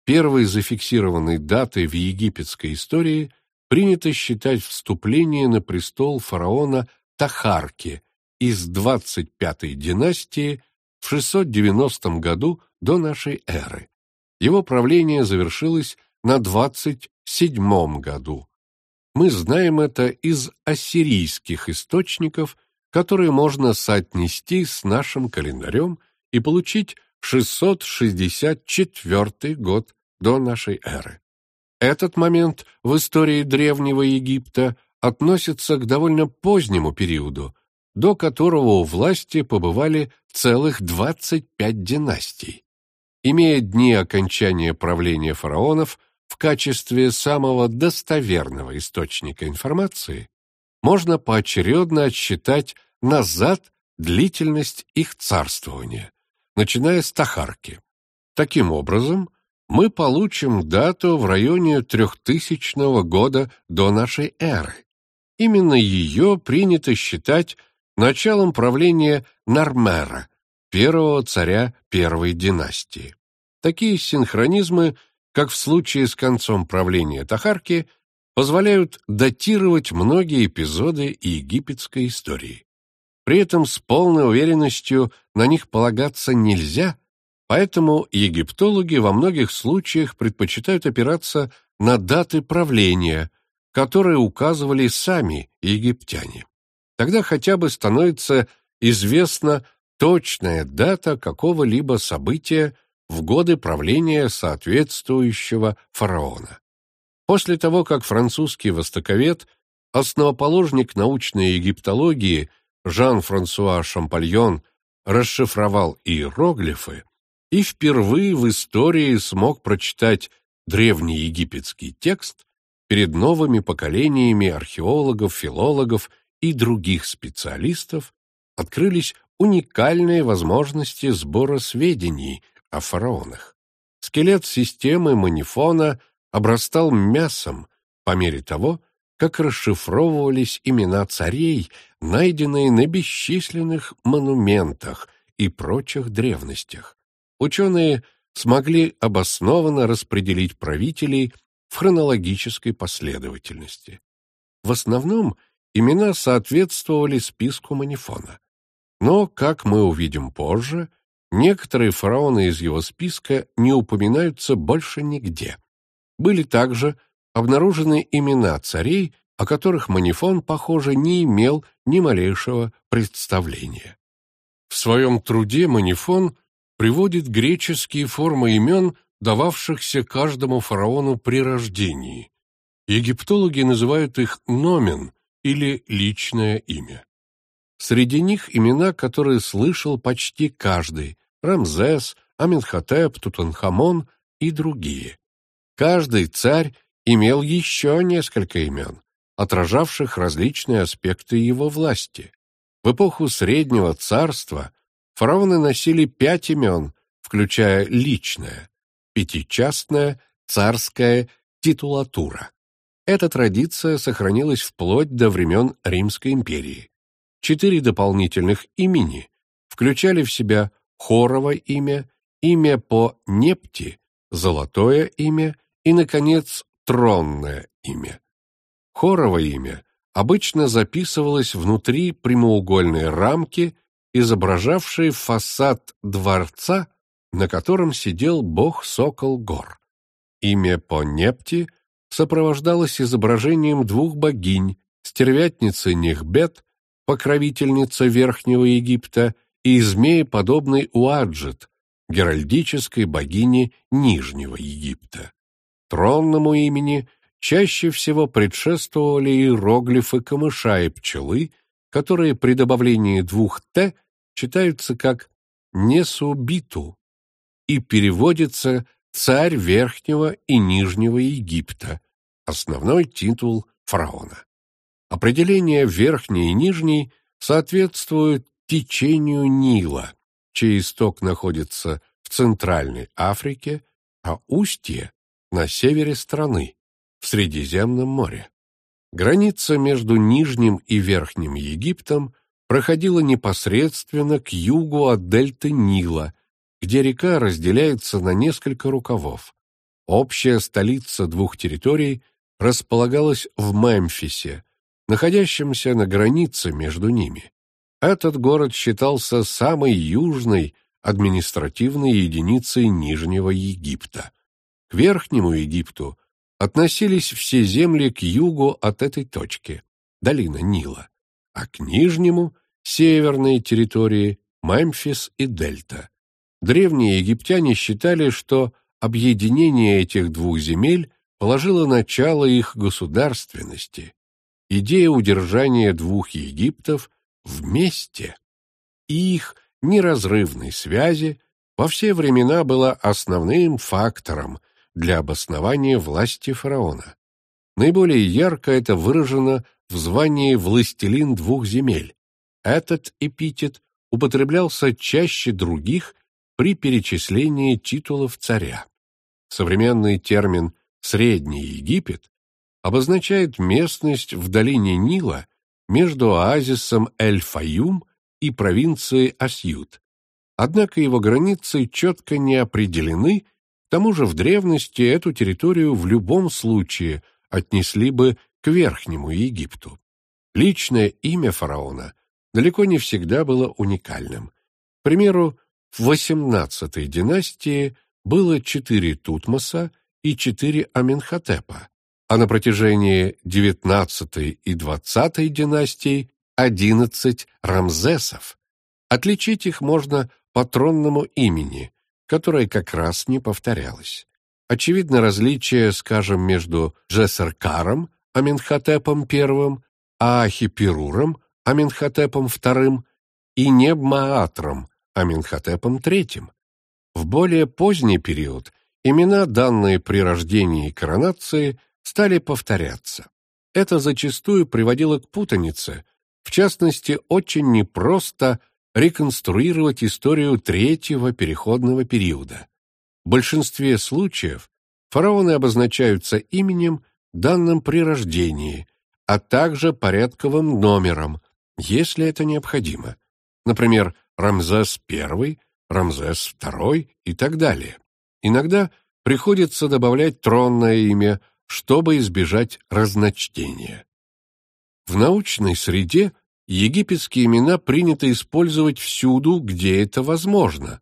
Первой зафиксированной датой в египетской истории принято считать вступление на престол фараона Тахарки из 25-й династии в 690 году до нашей эры. Его правление завершилось на 27-м году. Мы знаем это из ассирийских источников, которые можно соотнести с нашим календарем и получить 664 год до нашей эры. Этот момент в истории Древнего Египта относится к довольно позднему периоду, до которого у власти побывали целых 25 династий. Имея дни окончания правления фараонов в качестве самого достоверного источника информации, можно поочередно отсчитать назад длительность их царствования, начиная с Тахарки. Таким образом, мы получим дату в районе 3000 года до нашей эры. Именно ее принято считать началом правления Нармера, первого царя первой династии. Такие синхронизмы, как в случае с концом правления Тахарки, позволяют датировать многие эпизоды египетской истории. При этом с полной уверенностью на них полагаться нельзя, поэтому египтологи во многих случаях предпочитают опираться на даты правления, которые указывали сами египтяне. Тогда хотя бы становится известна точная дата какого-либо события в годы правления соответствующего фараона. После того, как французский востоковед, основоположник научной египтологии Жан-Франсуа Шампальон расшифровал иероглифы и впервые в истории смог прочитать древний египетский текст перед новыми поколениями археологов, филологов и других специалистов, открылись уникальные возможности сбора сведений о фараонах. Скелет системы Манифона обрастал мясом по мере того, как расшифровывались имена царей, найденные на бесчисленных монументах и прочих древностях. Ученые смогли обоснованно распределить правителей в хронологической последовательности. В основном имена соответствовали списку Манифона. Но, как мы увидим позже, некоторые фараоны из его списка не упоминаются больше нигде. Были также обнаружены имена царей, о которых Манифон, похоже, не имел ни малейшего представления. В своем труде Манифон приводит греческие формы имен, дававшихся каждому фараону при рождении. Египтологи называют их «номен» или «личное имя». Среди них имена, которые слышал почти каждый – Рамзес, Аменхотеп, Тутанхамон и другие. Каждый царь имел еще несколько имен, отражавших различные аспекты его власти. В эпоху Среднего Царства фараоны носили пять имен, включая личное, пятичастное, царское, титулатура. Эта традиция сохранилась вплоть до времен Римской империи. Четыре дополнительных имени включали в себя хоровое имя, имя по Непти, золотое имя и, наконец, тронное имя. Хоровое имя обычно записывалось внутри прямоугольной рамки, изображавшей фасад дворца, на котором сидел бог-сокол гор. Имя по Непти сопровождалось изображением двух богинь, стервятницы Нехбет, покровительница Верхнего Египта, и змееподобный Уаджет, геральдической богини Нижнего Египта. Тронному имени чаще всего предшествовали иероглифы камыша и пчелы, которые при добавлении двух «т» читаются как «несубиту» и переводится «царь Верхнего и Нижнего Египта», основной титул фараона. Определение «верхний» и «нижний» соответствует течению Нила, чей исток находится в Центральной Африке, а устье — на севере страны, в Средиземном море. Граница между Нижним и Верхним Египтом проходила непосредственно к югу от дельты Нила, где река разделяется на несколько рукавов. Общая столица двух территорий располагалась в Мемфисе, находящемся на границе между ними. Этот город считался самой южной административной единицей Нижнего Египта. К Верхнему Египту относились все земли к югу от этой точки, долина Нила, а к Нижнему – северные территории Мемфис и Дельта. Древние египтяне считали, что объединение этих двух земель положило начало их государственности. Идея удержания двух Египтов вместе и их неразрывной связи во все времена была основным фактором для обоснования власти фараона. Наиболее ярко это выражено в звании «властелин двух земель». Этот эпитет употреблялся чаще других при перечислении титулов царя. Современный термин «Средний Египет» обозначает местность в долине Нила между оазисом Эль-Фаюм и провинцией Асьют. Однако его границы четко не определены, к тому же в древности эту территорию в любом случае отнесли бы к Верхнему Египту. Личное имя фараона далеко не всегда было уникальным. К примеру, в XVIII династии было четыре Тутмоса и четыре Аменхотепа, а на протяжении XIX и XX династий одиннадцать Рамзесов. Отличить их можно по тронному имени, которое как раз не повторялось. Очевидно различие, скажем, между Джессеркаром, Аменхотепом I, Аахиперуром, Аменхотепом II и Небмаатром, Аменхотепом III. В более поздний период имена, данные при рождении и коронации, стали повторяться. Это зачастую приводило к путанице, в частности, очень непросто реконструировать историю третьего переходного периода. В большинстве случаев фараоны обозначаются именем, данным при рождении, а также порядковым номером, если это необходимо. Например, Рамзес I, Рамзес II и так далее. Иногда приходится добавлять тронное имя, чтобы избежать разночтения. В научной среде египетские имена принято использовать всюду, где это возможно,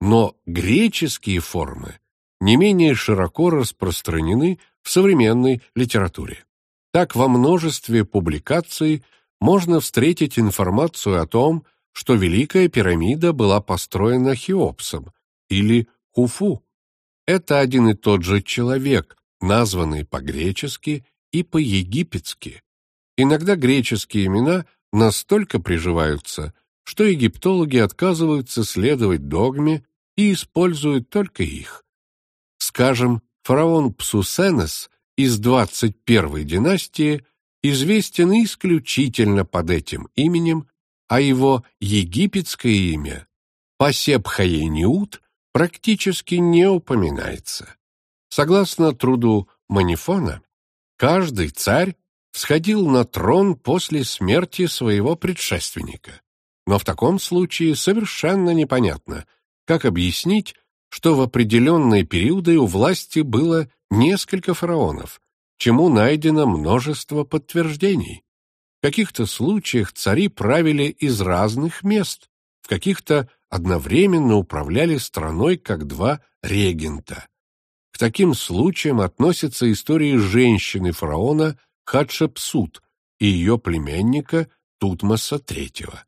но греческие формы не менее широко распространены в современной литературе. Так во множестве публикаций можно встретить информацию о том, что Великая пирамида была построена Хеопсом или Хуфу. Это один и тот же человек, названный по-гречески и по-египетски. Иногда греческие имена настолько приживаются, что египтологи отказываются следовать догме и используют только их. Скажем, фараон Псусенес из 21-й династии известен исключительно под этим именем, а его египетское имя Пасепхаениут практически не упоминается. Согласно труду Манифона, каждый царь всходил на трон после смерти своего предшественника. Но в таком случае совершенно непонятно, как объяснить, что в определенные периоды у власти было несколько фараонов, чему найдено множество подтверждений. В каких-то случаях цари правили из разных мест, в каких-то одновременно управляли страной как два регента. К таким случаям относятся истории женщины-фараона Хатшепсут и ее племянника Тутмоса III.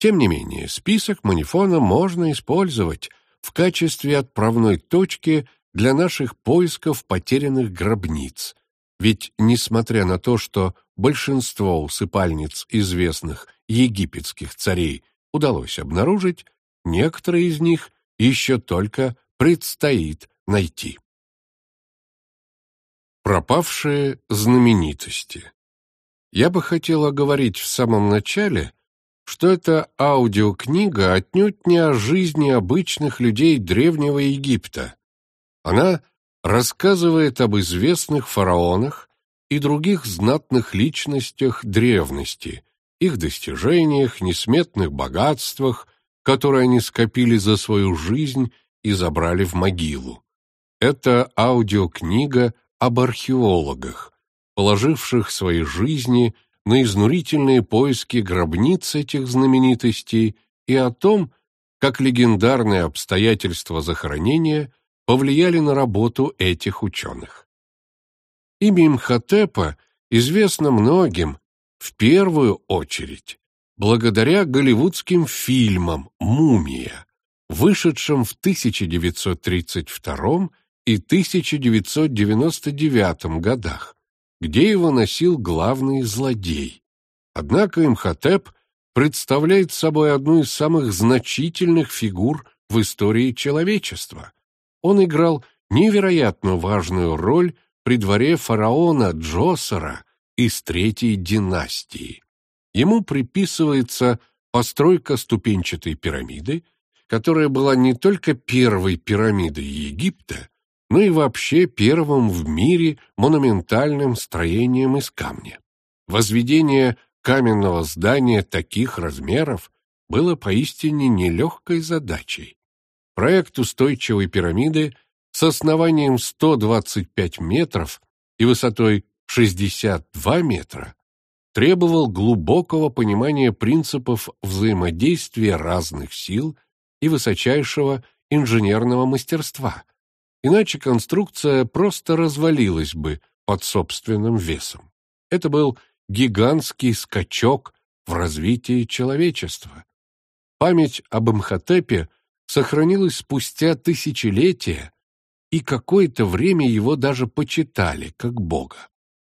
Тем не менее, список Манифона можно использовать в качестве отправной точки для наших поисков потерянных гробниц, ведь, несмотря на то, что большинство усыпальниц известных египетских царей удалось обнаружить, некоторые из них еще только предстоит найти. Пропавшие знаменитости Я бы хотел оговорить в самом начале, что эта аудиокнига отнюдь не о жизни обычных людей Древнего Египта. Она рассказывает об известных фараонах и других знатных личностях древности, их достижениях, несметных богатствах, которые они скопили за свою жизнь и забрали в могилу. Это аудиокнига об археологах, положивших свои жизни на изнурительные поиски гробниц этих знаменитостей и о том, как легендарные обстоятельства захоронения повлияли на работу этих ученых. Имя Имхотепа известно многим, в первую очередь, благодаря голливудским фильмам «Мумия», вышедшим в 1932 и 1999 годах, где его носил главный злодей. Однако Имхотеп представляет собой одну из самых значительных фигур в истории человечества. Он играл невероятно важную роль при дворе фараона Джосера из Третьей династии. Ему приписывается постройка ступенчатой пирамиды, которая была не только первой пирамидой Египта, но и вообще первым в мире монументальным строением из камня. Возведение каменного здания таких размеров было поистине нелегкой задачей. Проект устойчивой пирамиды с основанием 125 метров и высотой 62 метра требовал глубокого понимания принципов взаимодействия разных сил и высочайшего инженерного мастерства – иначе конструкция просто развалилась бы под собственным весом. Это был гигантский скачок в развитии человечества. Память об Имхотепе сохранилась спустя тысячелетия, и какое-то время его даже почитали как бога.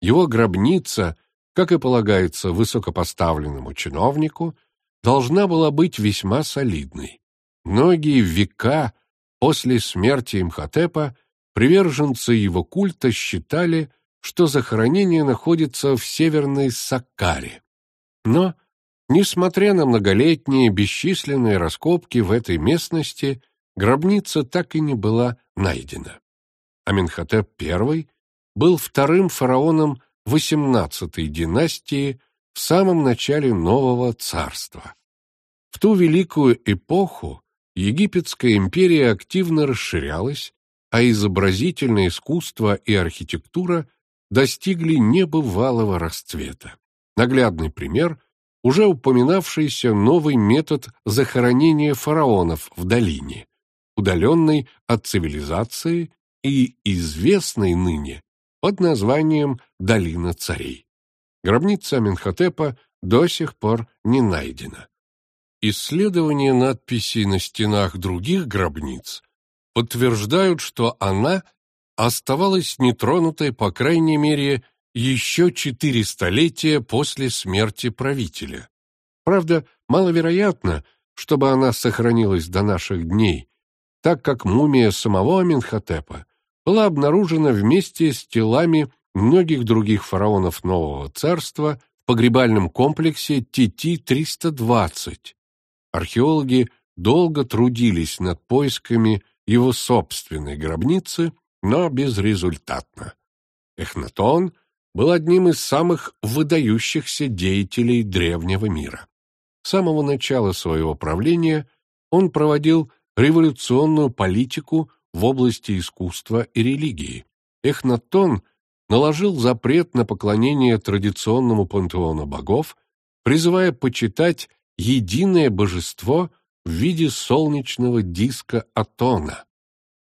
Его гробница, как и полагается высокопоставленному чиновнику, должна была быть весьма солидной. Многие века после смерти Имхотепа приверженцы его культа считали, что захоронение находится в северной Саккаре. Но, несмотря на многолетние бесчисленные раскопки в этой местности, гробница так и не была найдена. Аминхотеп I был вторым фараоном XVIII династии в самом начале нового царства. В ту великую эпоху Египетская империя активно расширялась, а изобразительное искусство и архитектура достигли небывалого расцвета. Наглядный пример – уже упоминавшийся новый метод захоронения фараонов в долине, удаленный от цивилизации и известный ныне под названием «Долина царей». Гробница Аменхотепа до сих пор не найдена. Исследования надписей на стенах других гробниц подтверждают, что она оставалась нетронутой, по крайней мере, еще четыре столетия после смерти правителя. Правда, маловероятно, чтобы она сохранилась до наших дней, так как мумия самого Аминхотепа была обнаружена вместе с телами многих других фараонов Нового Царства в погребальном комплексе Тити-320. Археологи долго трудились над поисками его собственной гробницы, но безрезультатно. Эхнатон был одним из самых выдающихся деятелей древнего мира. С самого начала своего правления он проводил революционную политику в области искусства и религии. Эхнатон наложил запрет на поклонение традиционному пантеону богов, призывая почитать единое божество в виде солнечного диска Атона.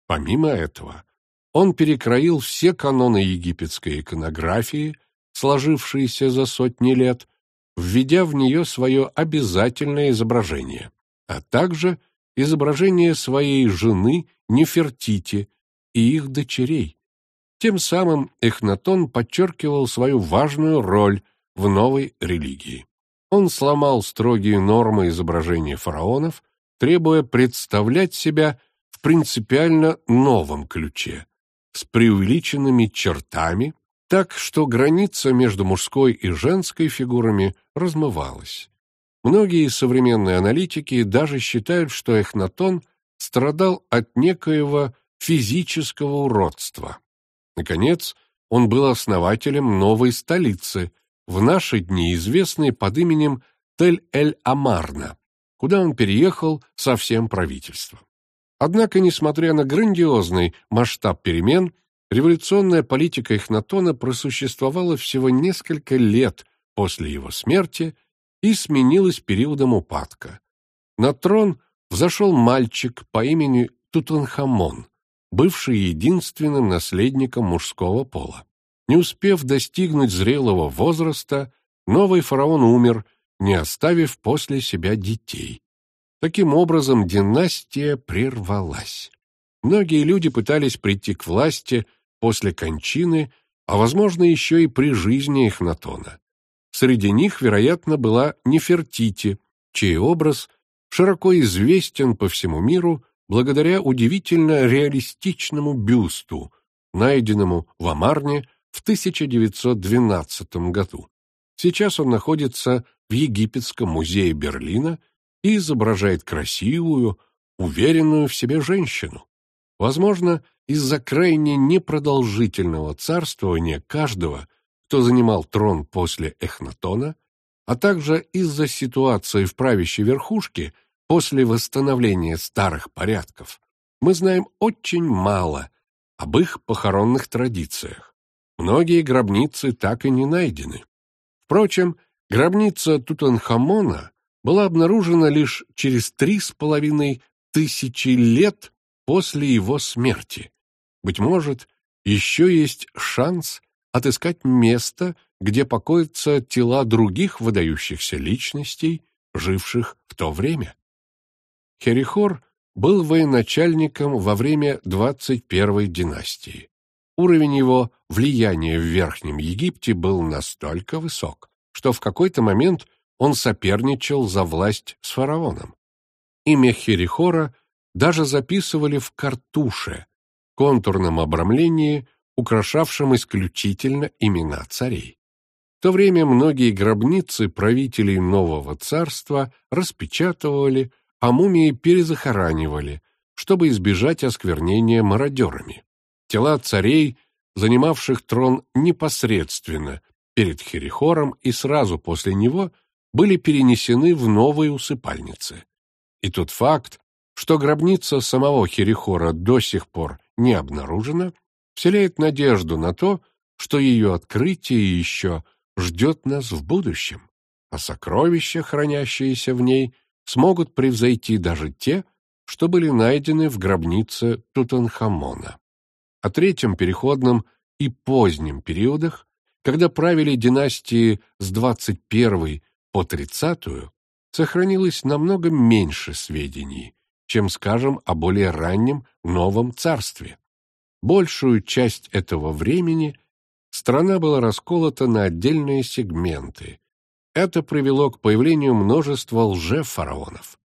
Помимо этого, он перекроил все каноны египетской иконографии, сложившиеся за сотни лет, введя в нее свое обязательное изображение, а также изображение своей жены Нефертити и их дочерей. Тем самым Эхнатон подчеркивал свою важную роль в новой религии. Он сломал строгие нормы изображения фараонов, требуя представлять себя в принципиально новом ключе, с преувеличенными чертами, так что граница между мужской и женской фигурами размывалась. Многие современные аналитики даже считают, что Эхнатон страдал от некоего физического уродства. Наконец, он был основателем новой столицы, в наши дни известной под именем Тель-эль-Амарна, куда он переехал со всем правительством. Однако, несмотря на грандиозный масштаб перемен, революционная политика Эхнатона просуществовала всего несколько лет после его смерти и сменилась периодом упадка. На трон взошел мальчик по имени Тутанхамон, бывший единственным наследником мужского пола. Не успев достигнуть зрелого возраста, новый фараон умер, не оставив после себя детей. Таким образом, династия прервалась. Многие люди пытались прийти к власти после кончины, а, возможно, еще и при жизни Эхнатона. Среди них, вероятно, была Нефертити, чей образ широко известен по всему миру благодаря удивительно реалистичному бюсту, найденному в Амарне в 1912 году. Сейчас он находится в Египетском музее Берлина и изображает красивую, уверенную в себе женщину. Возможно, из-за крайне непродолжительного царствования каждого, кто занимал трон после Эхнатона, а также из-за ситуации в правящей верхушке после восстановления старых порядков, мы знаем очень мало об их похоронных традициях. Многие гробницы так и не найдены. Впрочем, гробница Тутанхамона была обнаружена лишь через три с половиной тысячи лет после его смерти. Быть может, еще есть шанс отыскать место, где покоятся тела других выдающихся личностей, живших в то время. Херихор был военачальником во время 21-й династии. Уровень его влияния в Верхнем Египте был настолько высок, что в какой-то момент он соперничал за власть с фараоном. Имя Херихора даже записывали в картуше, контурном обрамлении, украшавшем исключительно имена царей. В то время многие гробницы правителей нового царства распечатывали, а мумии перезахоранивали, чтобы избежать осквернения мародерами. Тела царей, занимавших трон непосредственно перед Херихором и сразу после него, были перенесены в новые усыпальницы. И тот факт, что гробница самого Херихора до сих пор не обнаружена, вселяет надежду на то, что ее открытие еще ждет нас в будущем, а сокровища, хранящиеся в ней, смогут превзойти даже те, что были найдены в гробнице Тутанхамона. О третьем переходном и позднем периодах, когда правили династии с 21 по 30 сохранилось намного меньше сведений, чем, скажем, о более раннем новом царстве. Большую часть этого времени страна была расколота на отдельные сегменты, это привело к появлению множества лже-фараонов.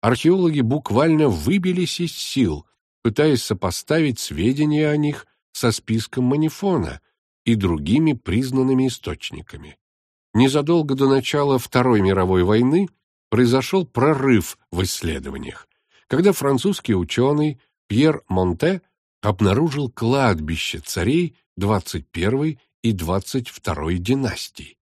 Археологи буквально выбились из сил, пытаясь сопоставить сведения о них со списком Манифона и другими признанными источниками. Незадолго до начала Второй мировой войны произошел прорыв в исследованиях, когда французский ученый Пьер Монте обнаружил кладбище царей 21 и 22 династий.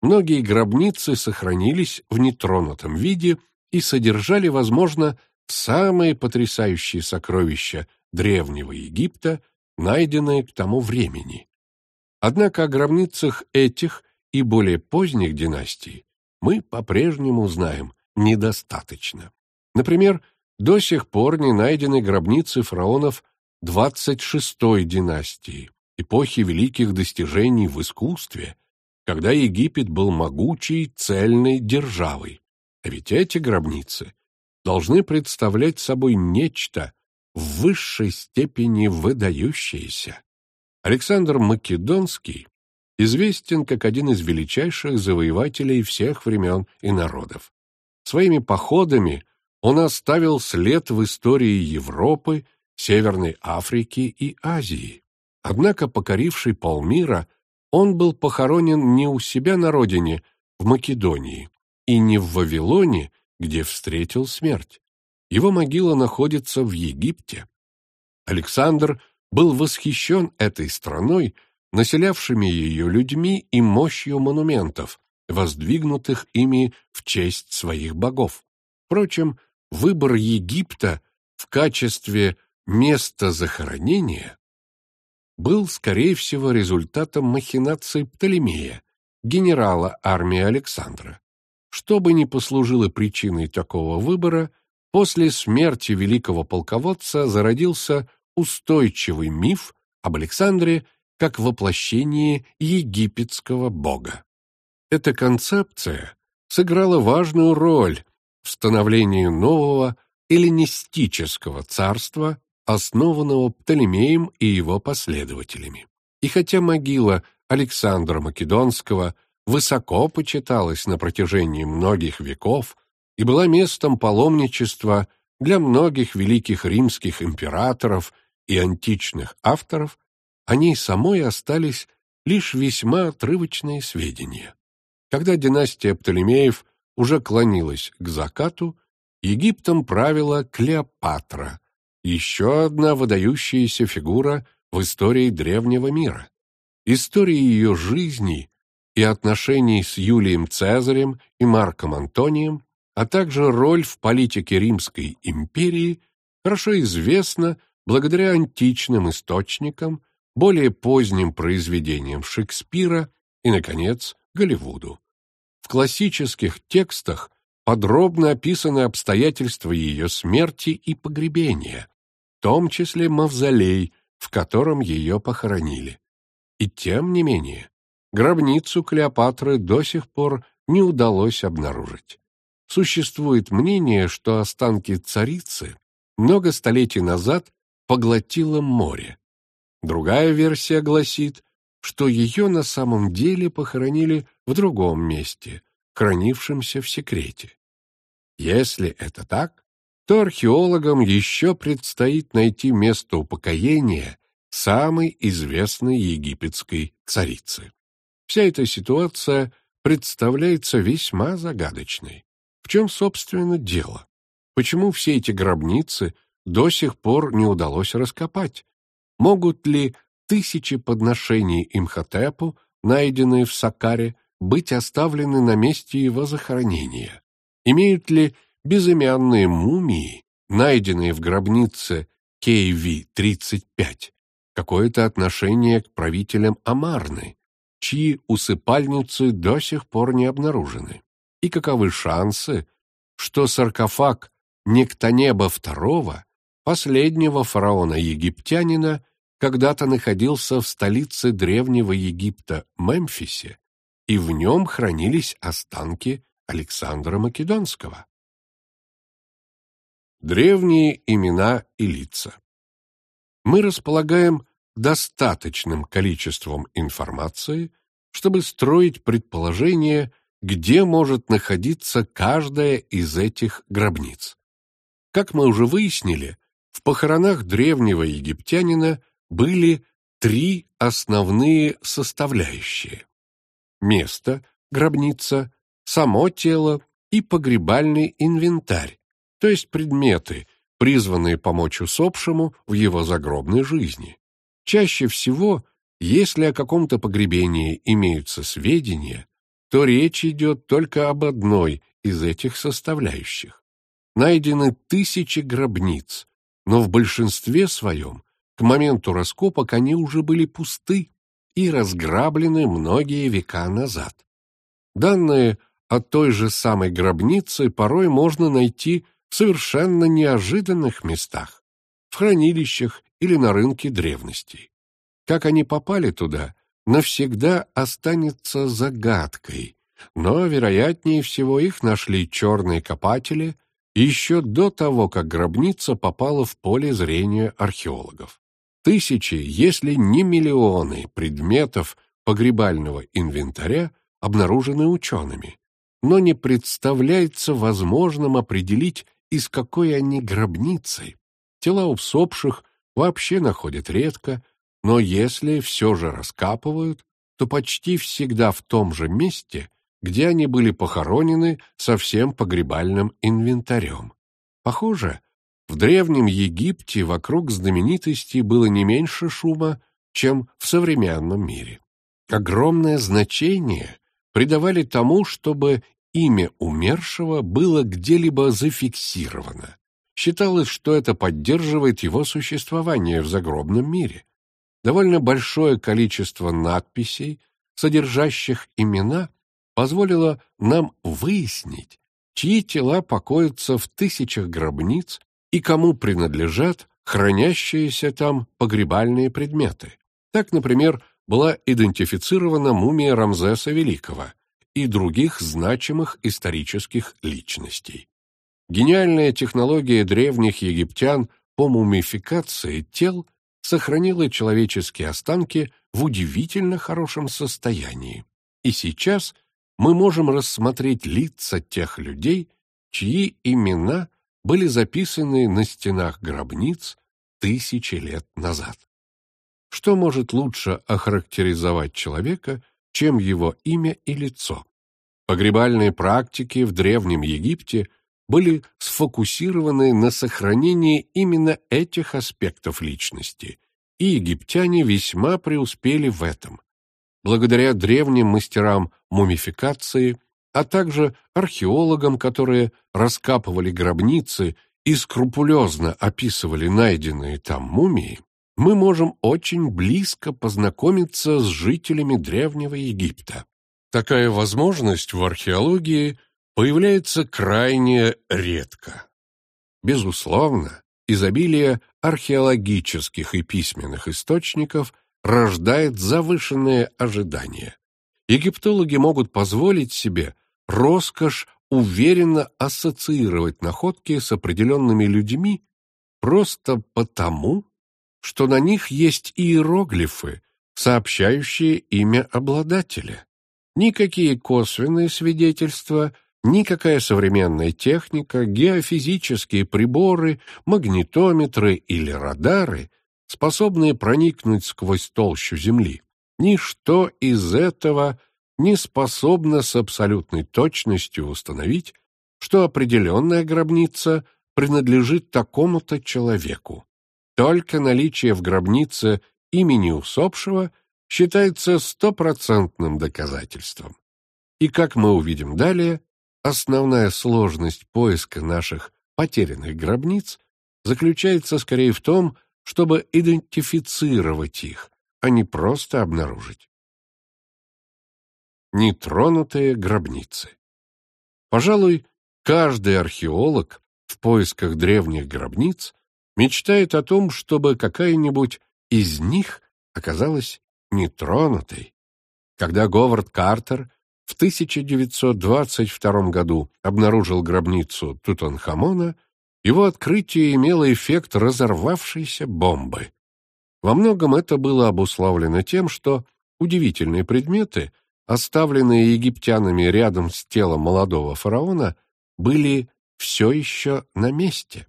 Многие гробницы сохранились в нетронутом виде и содержали, возможно, самые потрясающие сокровища древнего Египта, найденные к тому времени. Однако о гробницах этих и более поздних династий мы по-прежнему знаем недостаточно. Например, до сих пор не найдены гробницы фараонов 26-й династии, эпохи великих достижений в искусстве, когда Египет был могучей, цельной державой. А ведь эти гробницы должны представлять собой нечто в высшей степени выдающееся. Александр Македонский известен как один из величайших завоевателей всех времен и народов. Своими походами он оставил след в истории Европы, Северной Африки и Азии. Однако покоривший полмира – он был похоронен не у себя на родине, в Македонии, и не в Вавилоне, где встретил смерть. Его могила находится в Египте. Александр был восхищен этой страной, населявшими ее людьми и мощью монументов, воздвигнутых ими в честь своих богов. Впрочем, выбор Египта в качестве места захоронения был, скорее всего, результатом махинаций Птолемея, генерала армии Александра. Что бы ни послужило причиной такого выбора, после смерти великого полководца зародился устойчивый миф об Александре как воплощении египетского бога. Эта концепция сыграла важную роль в становлении нового эллинистического царства основанного Птолемеем и его последователями. И хотя могила Александра Македонского высоко почиталась на протяжении многих веков и была местом паломничества для многих великих римских императоров и античных авторов, о ней самой остались лишь весьма отрывочные сведения. Когда династия Птолемеев уже клонилась к закату, Египтом правила Клеопатра, еще одна выдающаяся фигура в истории древнего мира. История ее жизни и отношений с Юлием Цезарем и Марком Антонием, а также роль в политике Римской империи хорошо известна благодаря античным источникам, более поздним произведениям Шекспира и, наконец, Голливуду. В классических текстах подробно описаны обстоятельства ее смерти и погребения, том числе мавзолей, в котором ее похоронили. И тем не менее, гробницу Клеопатры до сих пор не удалось обнаружить. Существует мнение, что останки царицы много столетий назад поглотило море. Другая версия гласит, что ее на самом деле похоронили в другом месте, хранившемся в секрете. Если это так, то археологам еще предстоит найти место упокоения самой известной египетской царицы. Вся эта ситуация представляется весьма загадочной. В чем, собственно, дело? Почему все эти гробницы до сих пор не удалось раскопать? Могут ли тысячи подношений Имхотепу, найденные в Сакаре, быть оставлены на месте его захоронения? Имеют ли безымянные мумии, найденные в гробнице KV-35, какое-то отношение к правителям Амарны, чьи усыпальницы до сих пор не обнаружены? И каковы шансы, что саркофаг Нектонеба II, последнего фараона-египтянина, когда-то находился в столице древнего Египта Мемфисе, и в нем хранились останки Александра Македонского. Древние имена и лица Мы располагаем достаточным количеством информации, чтобы строить предположение, где может находиться каждая из этих гробниц. Как мы уже выяснили, в похоронах древнего египтянина были три основные составляющие. Место, гробница, само тело и погребальный инвентарь, то есть предметы, призванные помочь усопшему в его загробной жизни. Чаще всего, если о каком-то погребении имеются сведения, то речь идет только об одной из этих составляющих. Найдены тысячи гробниц, но в большинстве своем к моменту раскопок они уже были пусты и разграблены многие века назад. Данные от той же самой гробницы порой можно найти в совершенно неожиданных местах, в хранилищах или на рынке древностей. Как они попали туда, навсегда останется загадкой, но, вероятнее всего, их нашли черные копатели еще до того, как гробница попала в поле зрения археологов. Тысячи, если не миллионы предметов погребального инвентаря обнаружены учеными, но не представляется возможным определить, из какой они гробницы. Тела усопших вообще находят редко, но если все же раскапывают, то почти всегда в том же месте, где они были похоронены со всем погребальным инвентарем. Похоже, в Древнем Египте вокруг знаменитостей было не меньше шума, чем в современном мире. Огромное значение придавали тому, чтобы имя умершего было где-либо зафиксировано. Считалось, что это поддерживает его существование в загробном мире. Довольно большое количество надписей, содержащих имена, позволило нам выяснить, чьи тела покоятся в тысячах гробниц и кому принадлежат хранящиеся там погребальные предметы. Так, например, была идентифицирована мумия Рамзеса Великого – и других значимых исторических личностей. Гениальная технология древних египтян по мумификации тел сохранила человеческие останки в удивительно хорошем состоянии. И сейчас мы можем рассмотреть лица тех людей, чьи имена были записаны на стенах гробниц тысячи лет назад. Что может лучше охарактеризовать человека, чем его имя и лицо. Погребальные практики в Древнем Египте были сфокусированы на сохранении именно этих аспектов личности, и египтяне весьма преуспели в этом. Благодаря древним мастерам мумификации, а также археологам, которые раскапывали гробницы и скрупулезно описывали найденные там мумии, мы можем очень близко познакомиться с жителями Древнего Египта. Такая возможность в археологии появляется крайне редко. Безусловно, изобилие археологических и письменных источников рождает завышенные ожидания. Египтологи могут позволить себе роскошь уверенно ассоциировать находки с определенными людьми просто потому, что на них есть иероглифы, сообщающие имя обладателя. Никакие косвенные свидетельства, никакая современная техника, геофизические приборы, магнитометры или радары, способные проникнуть сквозь толщу Земли, ничто из этого не способно с абсолютной точностью установить, что определенная гробница принадлежит такому-то человеку. Только наличие в гробнице имени усопшего считается стопроцентным доказательством. И, как мы увидим далее, основная сложность поиска наших потерянных гробниц заключается скорее в том, чтобы идентифицировать их, а не просто обнаружить. Нетронутые гробницы Пожалуй, каждый археолог в поисках древних гробниц мечтает о том, чтобы какая-нибудь из них оказалась нетронутой. Когда Говард Картер в 1922 году обнаружил гробницу Тутанхамона, его открытие имело эффект разорвавшейся бомбы. Во многом это было обуславлено тем, что удивительные предметы, оставленные египтянами рядом с телом молодого фараона, были все еще на месте.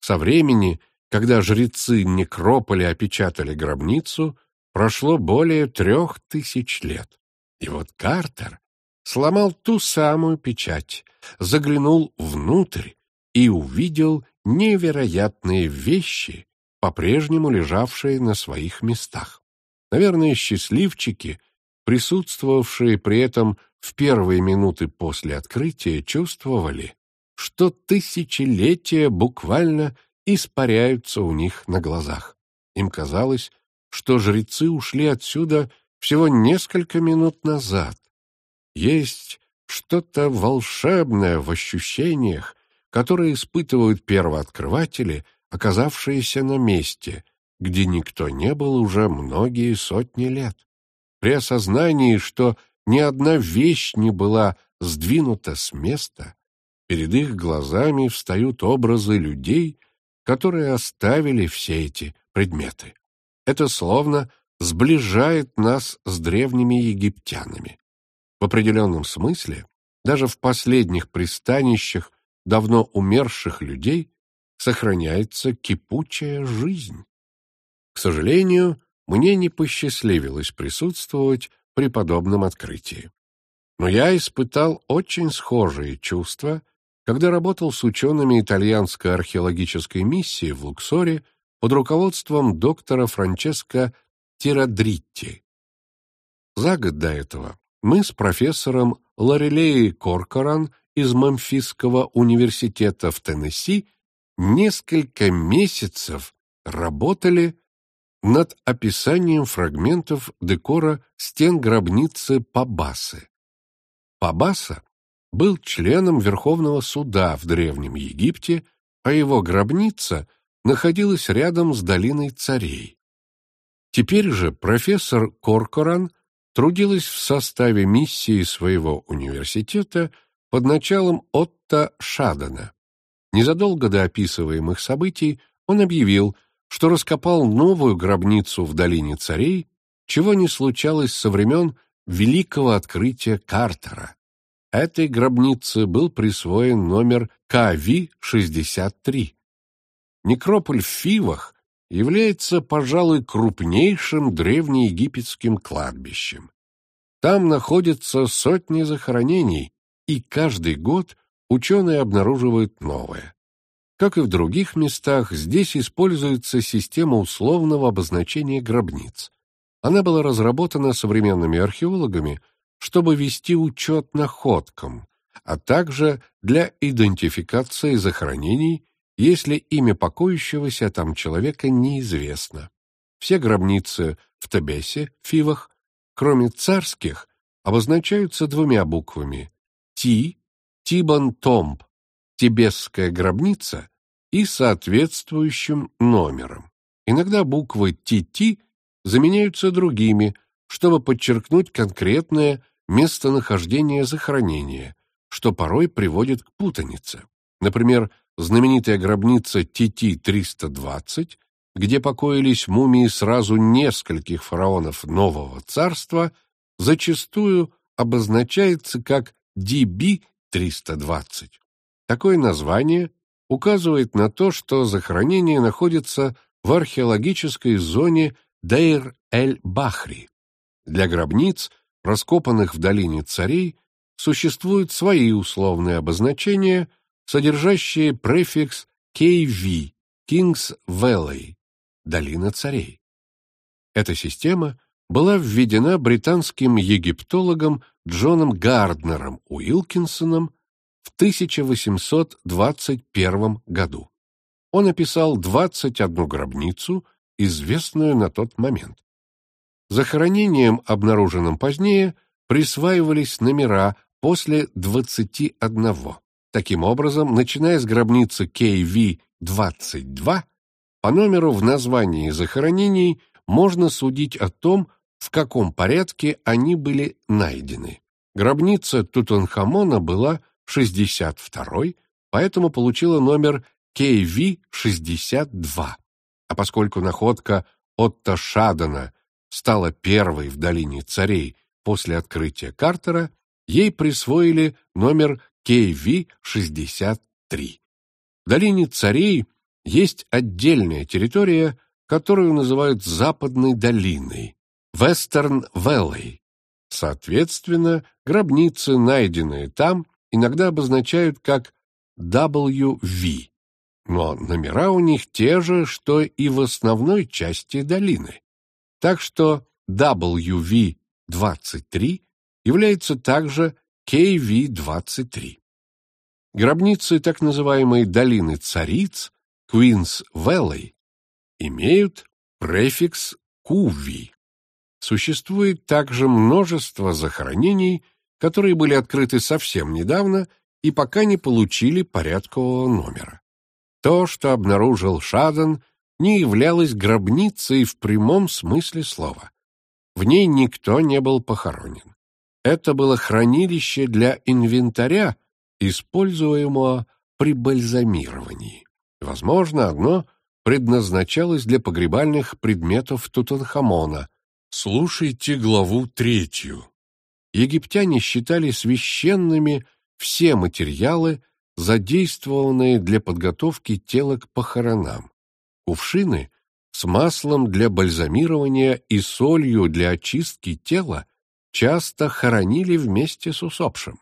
Со времени, когда жрецы некрополя опечатали гробницу, прошло более трех тысяч лет. И вот Картер сломал ту самую печать, заглянул внутрь и увидел невероятные вещи, по-прежнему лежавшие на своих местах. Наверное, счастливчики, присутствовавшие при этом в первые минуты после открытия, чувствовали, что тысячелетия буквально испаряются у них на глазах. Им казалось, что жрецы ушли отсюда всего несколько минут назад. Есть что-то волшебное в ощущениях, которые испытывают первооткрыватели, оказавшиеся на месте, где никто не был уже многие сотни лет. При осознании, что ни одна вещь не была сдвинута с места, перед их глазами встают образы людей, которые оставили все эти предметы. Это словно сближает нас с древними египтянами. В определенном смысле, даже в последних пристанищах давно умерших людей сохраняется кипучая жизнь. К сожалению, мне не посчастливилось присутствовать при подобном открытии. Но я испытал очень схожие чувства, когда работал с учеными итальянской археологической миссии в Луксоре под руководством доктора Франческо Тирадритти. За год до этого мы с профессором Лорелеей Коркоран из Мемфисского университета в Теннесси несколько месяцев работали над описанием фрагментов декора стен гробницы Пабасы. Пабаса был членом Верховного суда в Древнем Египте, а его гробница находилась рядом с долиной царей. Теперь же профессор Коркоран трудилась в составе миссии своего университета под началом Отто Шадана. Незадолго до описываемых событий он объявил, что раскопал новую гробницу в долине царей, чего не случалось со времен великого открытия Картера. Этой гробнице был присвоен номер КВ-63. Некрополь в Фивах является, пожалуй, крупнейшим древнеегипетским кладбищем. Там находятся сотни захоронений, и каждый год ученые обнаруживают новое. Как и в других местах, здесь используется система условного обозначения гробниц. Она была разработана современными археологами, чтобы вести учет находкам, а также для идентификации захоронений если имя покоящегося там человека неизвестно. Все гробницы в Тебесе, Фивах, кроме царских, обозначаются двумя буквами Ти, Тибан Томб, Тибесская гробница, и соответствующим номером. Иногда буквы «ТТ» заменяются другими, чтобы подчеркнуть конкретное местонахождение захоронения, что порой приводит к путанице. Например, знаменитая гробница ТТ-320, где покоились мумии сразу нескольких фараонов Нового Царства, зачастую обозначается как DB-320. Такое название указывает на то, что захоронение находится в археологической зоне Дейр-эль-Бахри. Для гробниц, раскопанных в долине царей, существуют свои условные обозначения, содержащие префикс KV – Kings Valley – долина царей. Эта система была введена британским египтологом Джоном Гарднером Уилкинсоном в 1821 году. Он описал 21 гробницу, известную на тот момент. Захоронениям, обнаруженным позднее, присваивались номера после 21. Таким образом, начиная с гробницы KV-22, по номеру в названии захоронений можно судить о том, в каком порядке они были найдены. Гробница Тутанхамона была 62-й, поэтому получила номер KV-62. А поскольку находка Отто Шадана стала первой в долине царей после открытия Картера, ей присвоили номер KV-63. В долине царей есть отдельная территория, которую называют Западной долиной, Western Valley. Соответственно, гробницы, найденные там, иногда обозначают как WV, но номера у них те же, что и в основной части долины. Так что WV-23 является также KV-23. Гробницы так называемой долины цариц, Queen's Valley, имеют префикс QV. Существует также множество захоронений, которые были открыты совсем недавно и пока не получили порядкового номера. То, что обнаружил Шадан, не являлось гробницей в прямом смысле слова. В ней никто не был похоронен. Это было хранилище для инвентаря, используемого при бальзамировании. Возможно, одно предназначалось для погребальных предметов Тутанхамона. Слушайте главу третью. Египтяне считали священными все материалы, задействованные для подготовки тела к похоронам. Кувшины с маслом для бальзамирования и солью для очистки тела часто хоронили вместе с усопшим.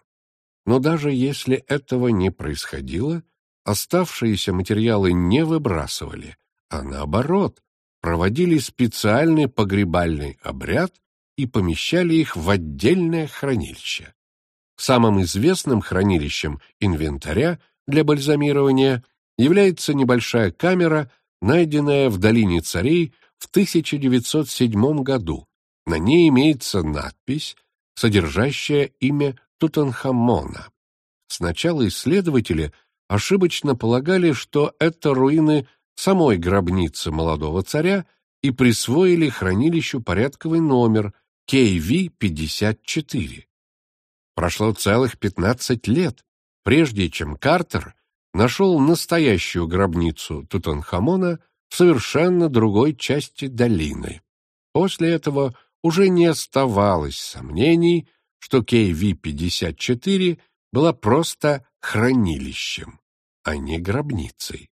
Но даже если этого не происходило, оставшиеся материалы не выбрасывали, а наоборот, проводили специальный погребальный обряд и помещали их в отдельное хранилище. Самым известным хранилищем инвентаря для бальзамирования является небольшая камера, найденная в долине царей в 1907 году. На ней имеется надпись, содержащая имя Тутанхамона. Сначала исследователи ошибочно полагали, что это руины самой гробницы молодого царя и присвоили хранилищу порядковый номер KV-54. Прошло целых пятнадцать лет, прежде чем Картер нашел настоящую гробницу Тутанхамона в совершенно другой части долины. После этого уже не оставалось сомнений, что KV-54 была просто хранилищем, а не гробницей.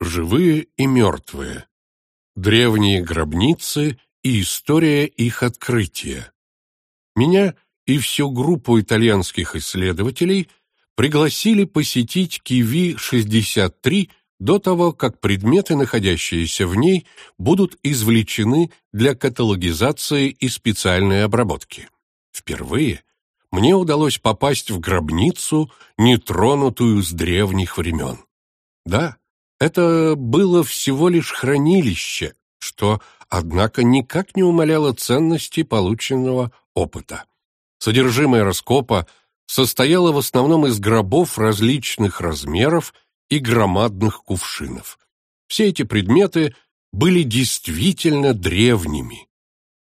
Живые и мертвые. Древние гробницы и история их открытия. Меня и всю группу итальянских исследователей пригласили посетить Киви-63 до того, как предметы, находящиеся в ней, будут извлечены для каталогизации и специальной обработки. Впервые мне удалось попасть в гробницу, нетронутую с древних времен. Да, это было всего лишь хранилище, что, однако, никак не умаляло ценности полученного опыта. Содержимое раскопа состояло в основном из гробов различных размеров и громадных кувшинов. Все эти предметы были действительно древними.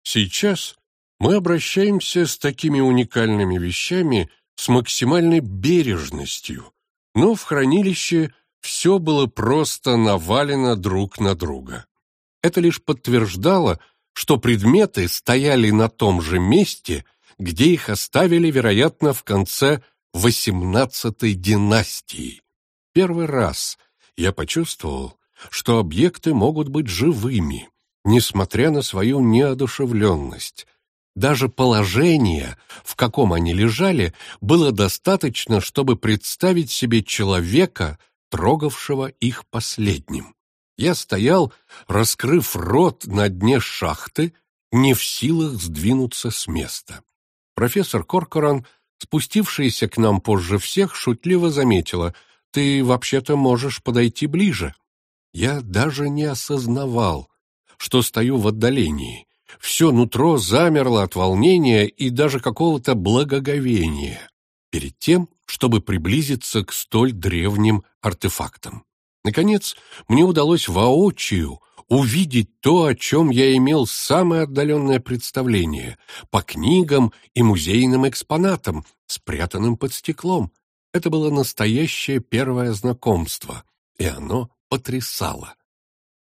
Сейчас мы обращаемся с такими уникальными вещами с максимальной бережностью, но в хранилище все было просто навалено друг на друга. Это лишь подтверждало, что предметы стояли на том же месте, где их оставили, вероятно, в конце XVIII династии. Первый раз я почувствовал, что объекты могут быть живыми, несмотря на свою неодушевленность. Даже положение, в каком они лежали, было достаточно, чтобы представить себе человека, трогавшего их последним. Я стоял, раскрыв рот на дне шахты, не в силах сдвинуться с места. Профессор Коркоран, спустившаяся к нам позже всех, шутливо заметила, «Ты вообще-то можешь подойти ближе». Я даже не осознавал, что стою в отдалении. Все нутро замерло от волнения и даже какого-то благоговения перед тем, чтобы приблизиться к столь древним артефактам. Наконец, мне удалось воочию увидеть то, о чем я имел самое отдаленное представление, по книгам и музейным экспонатам, спрятанным под стеклом. Это было настоящее первое знакомство, и оно потрясало.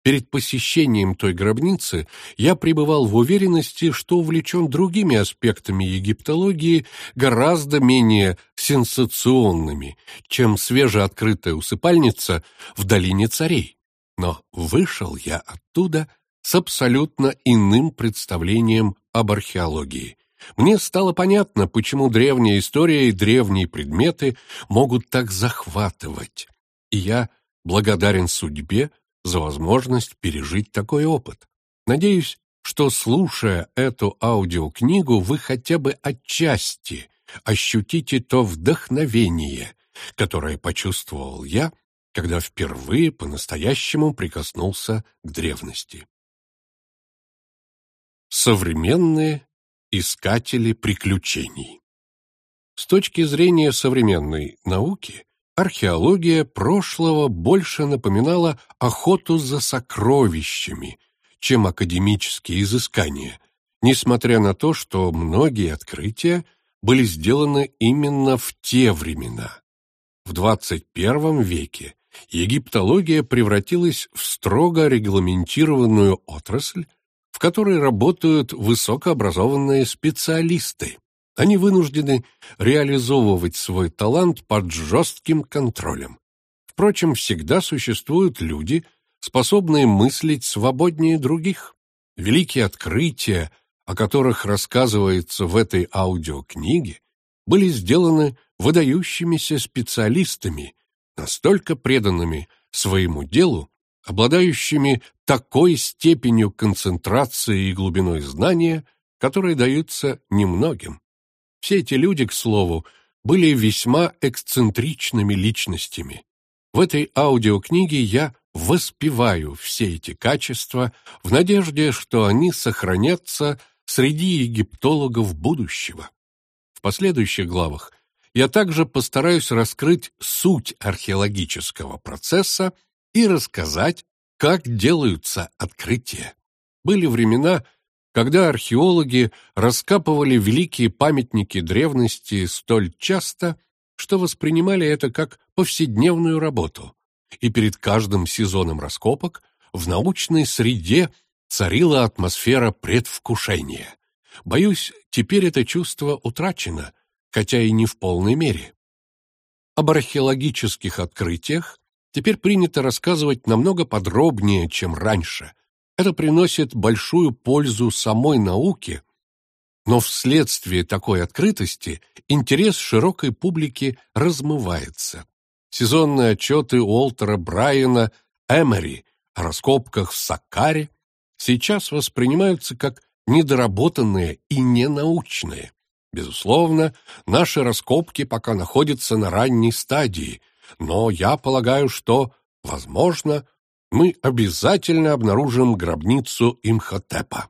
Перед посещением той гробницы я пребывал в уверенности, что увлечен другими аспектами египтологии, гораздо менее сенсационными, чем свежеоткрытая усыпальница в долине царей. Но вышел я оттуда с абсолютно иным представлением об археологии. Мне стало понятно, почему древняя история и древние предметы могут так захватывать. И я благодарен судьбе, за возможность пережить такой опыт. Надеюсь, что, слушая эту аудиокнигу, вы хотя бы отчасти ощутите то вдохновение, которое почувствовал я, когда впервые по-настоящему прикоснулся к древности. Современные искатели приключений С точки зрения современной науки, археология прошлого больше напоминала охоту за сокровищами, чем академические изыскания, несмотря на то, что многие открытия были сделаны именно в те времена. В XXI веке египтология превратилась в строго регламентированную отрасль, в которой работают высокообразованные специалисты. Они вынуждены реализовывать свой талант под жестким контролем. Впрочем, всегда существуют люди, способные мыслить свободнее других. Великие открытия, о которых рассказывается в этой аудиокниге, были сделаны выдающимися специалистами, настолько преданными своему делу, обладающими такой степенью концентрации и глубиной знания, которые даются немногим. Все эти люди, к слову, были весьма эксцентричными личностями. В этой аудиокниге я воспеваю все эти качества в надежде, что они сохранятся среди египтологов будущего. В последующих главах я также постараюсь раскрыть суть археологического процесса и рассказать, как делаются открытия. Были времена, когда археологи раскапывали великие памятники древности столь часто, что воспринимали это как повседневную работу, и перед каждым сезоном раскопок в научной среде царила атмосфера предвкушения. Боюсь, теперь это чувство утрачено, хотя и не в полной мере. Об археологических открытиях теперь принято рассказывать намного подробнее, чем раньше, это приносит большую пользу самой науке, но вследствие такой открытости интерес широкой публики размывается. Сезонные отчеты Уолтера Брайана Эмери о раскопках в Саккаре сейчас воспринимаются как недоработанные и ненаучные. Безусловно, наши раскопки пока находятся на ранней стадии, но я полагаю, что, возможно, мы обязательно обнаружим гробницу Имхотепа.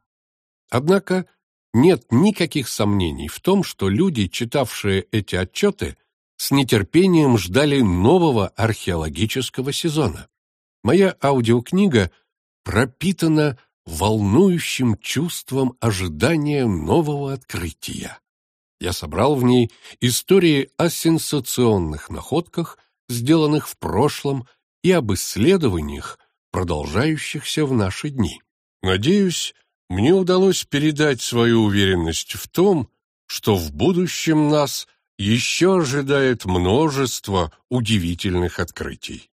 Однако нет никаких сомнений в том, что люди, читавшие эти отчеты, с нетерпением ждали нового археологического сезона. Моя аудиокнига пропитана волнующим чувством ожидания нового открытия. Я собрал в ней истории о сенсационных находках, сделанных в прошлом, и об исследованиях, продолжающихся в наши дни. Надеюсь, мне удалось передать свою уверенность в том, что в будущем нас еще ожидает множество удивительных открытий.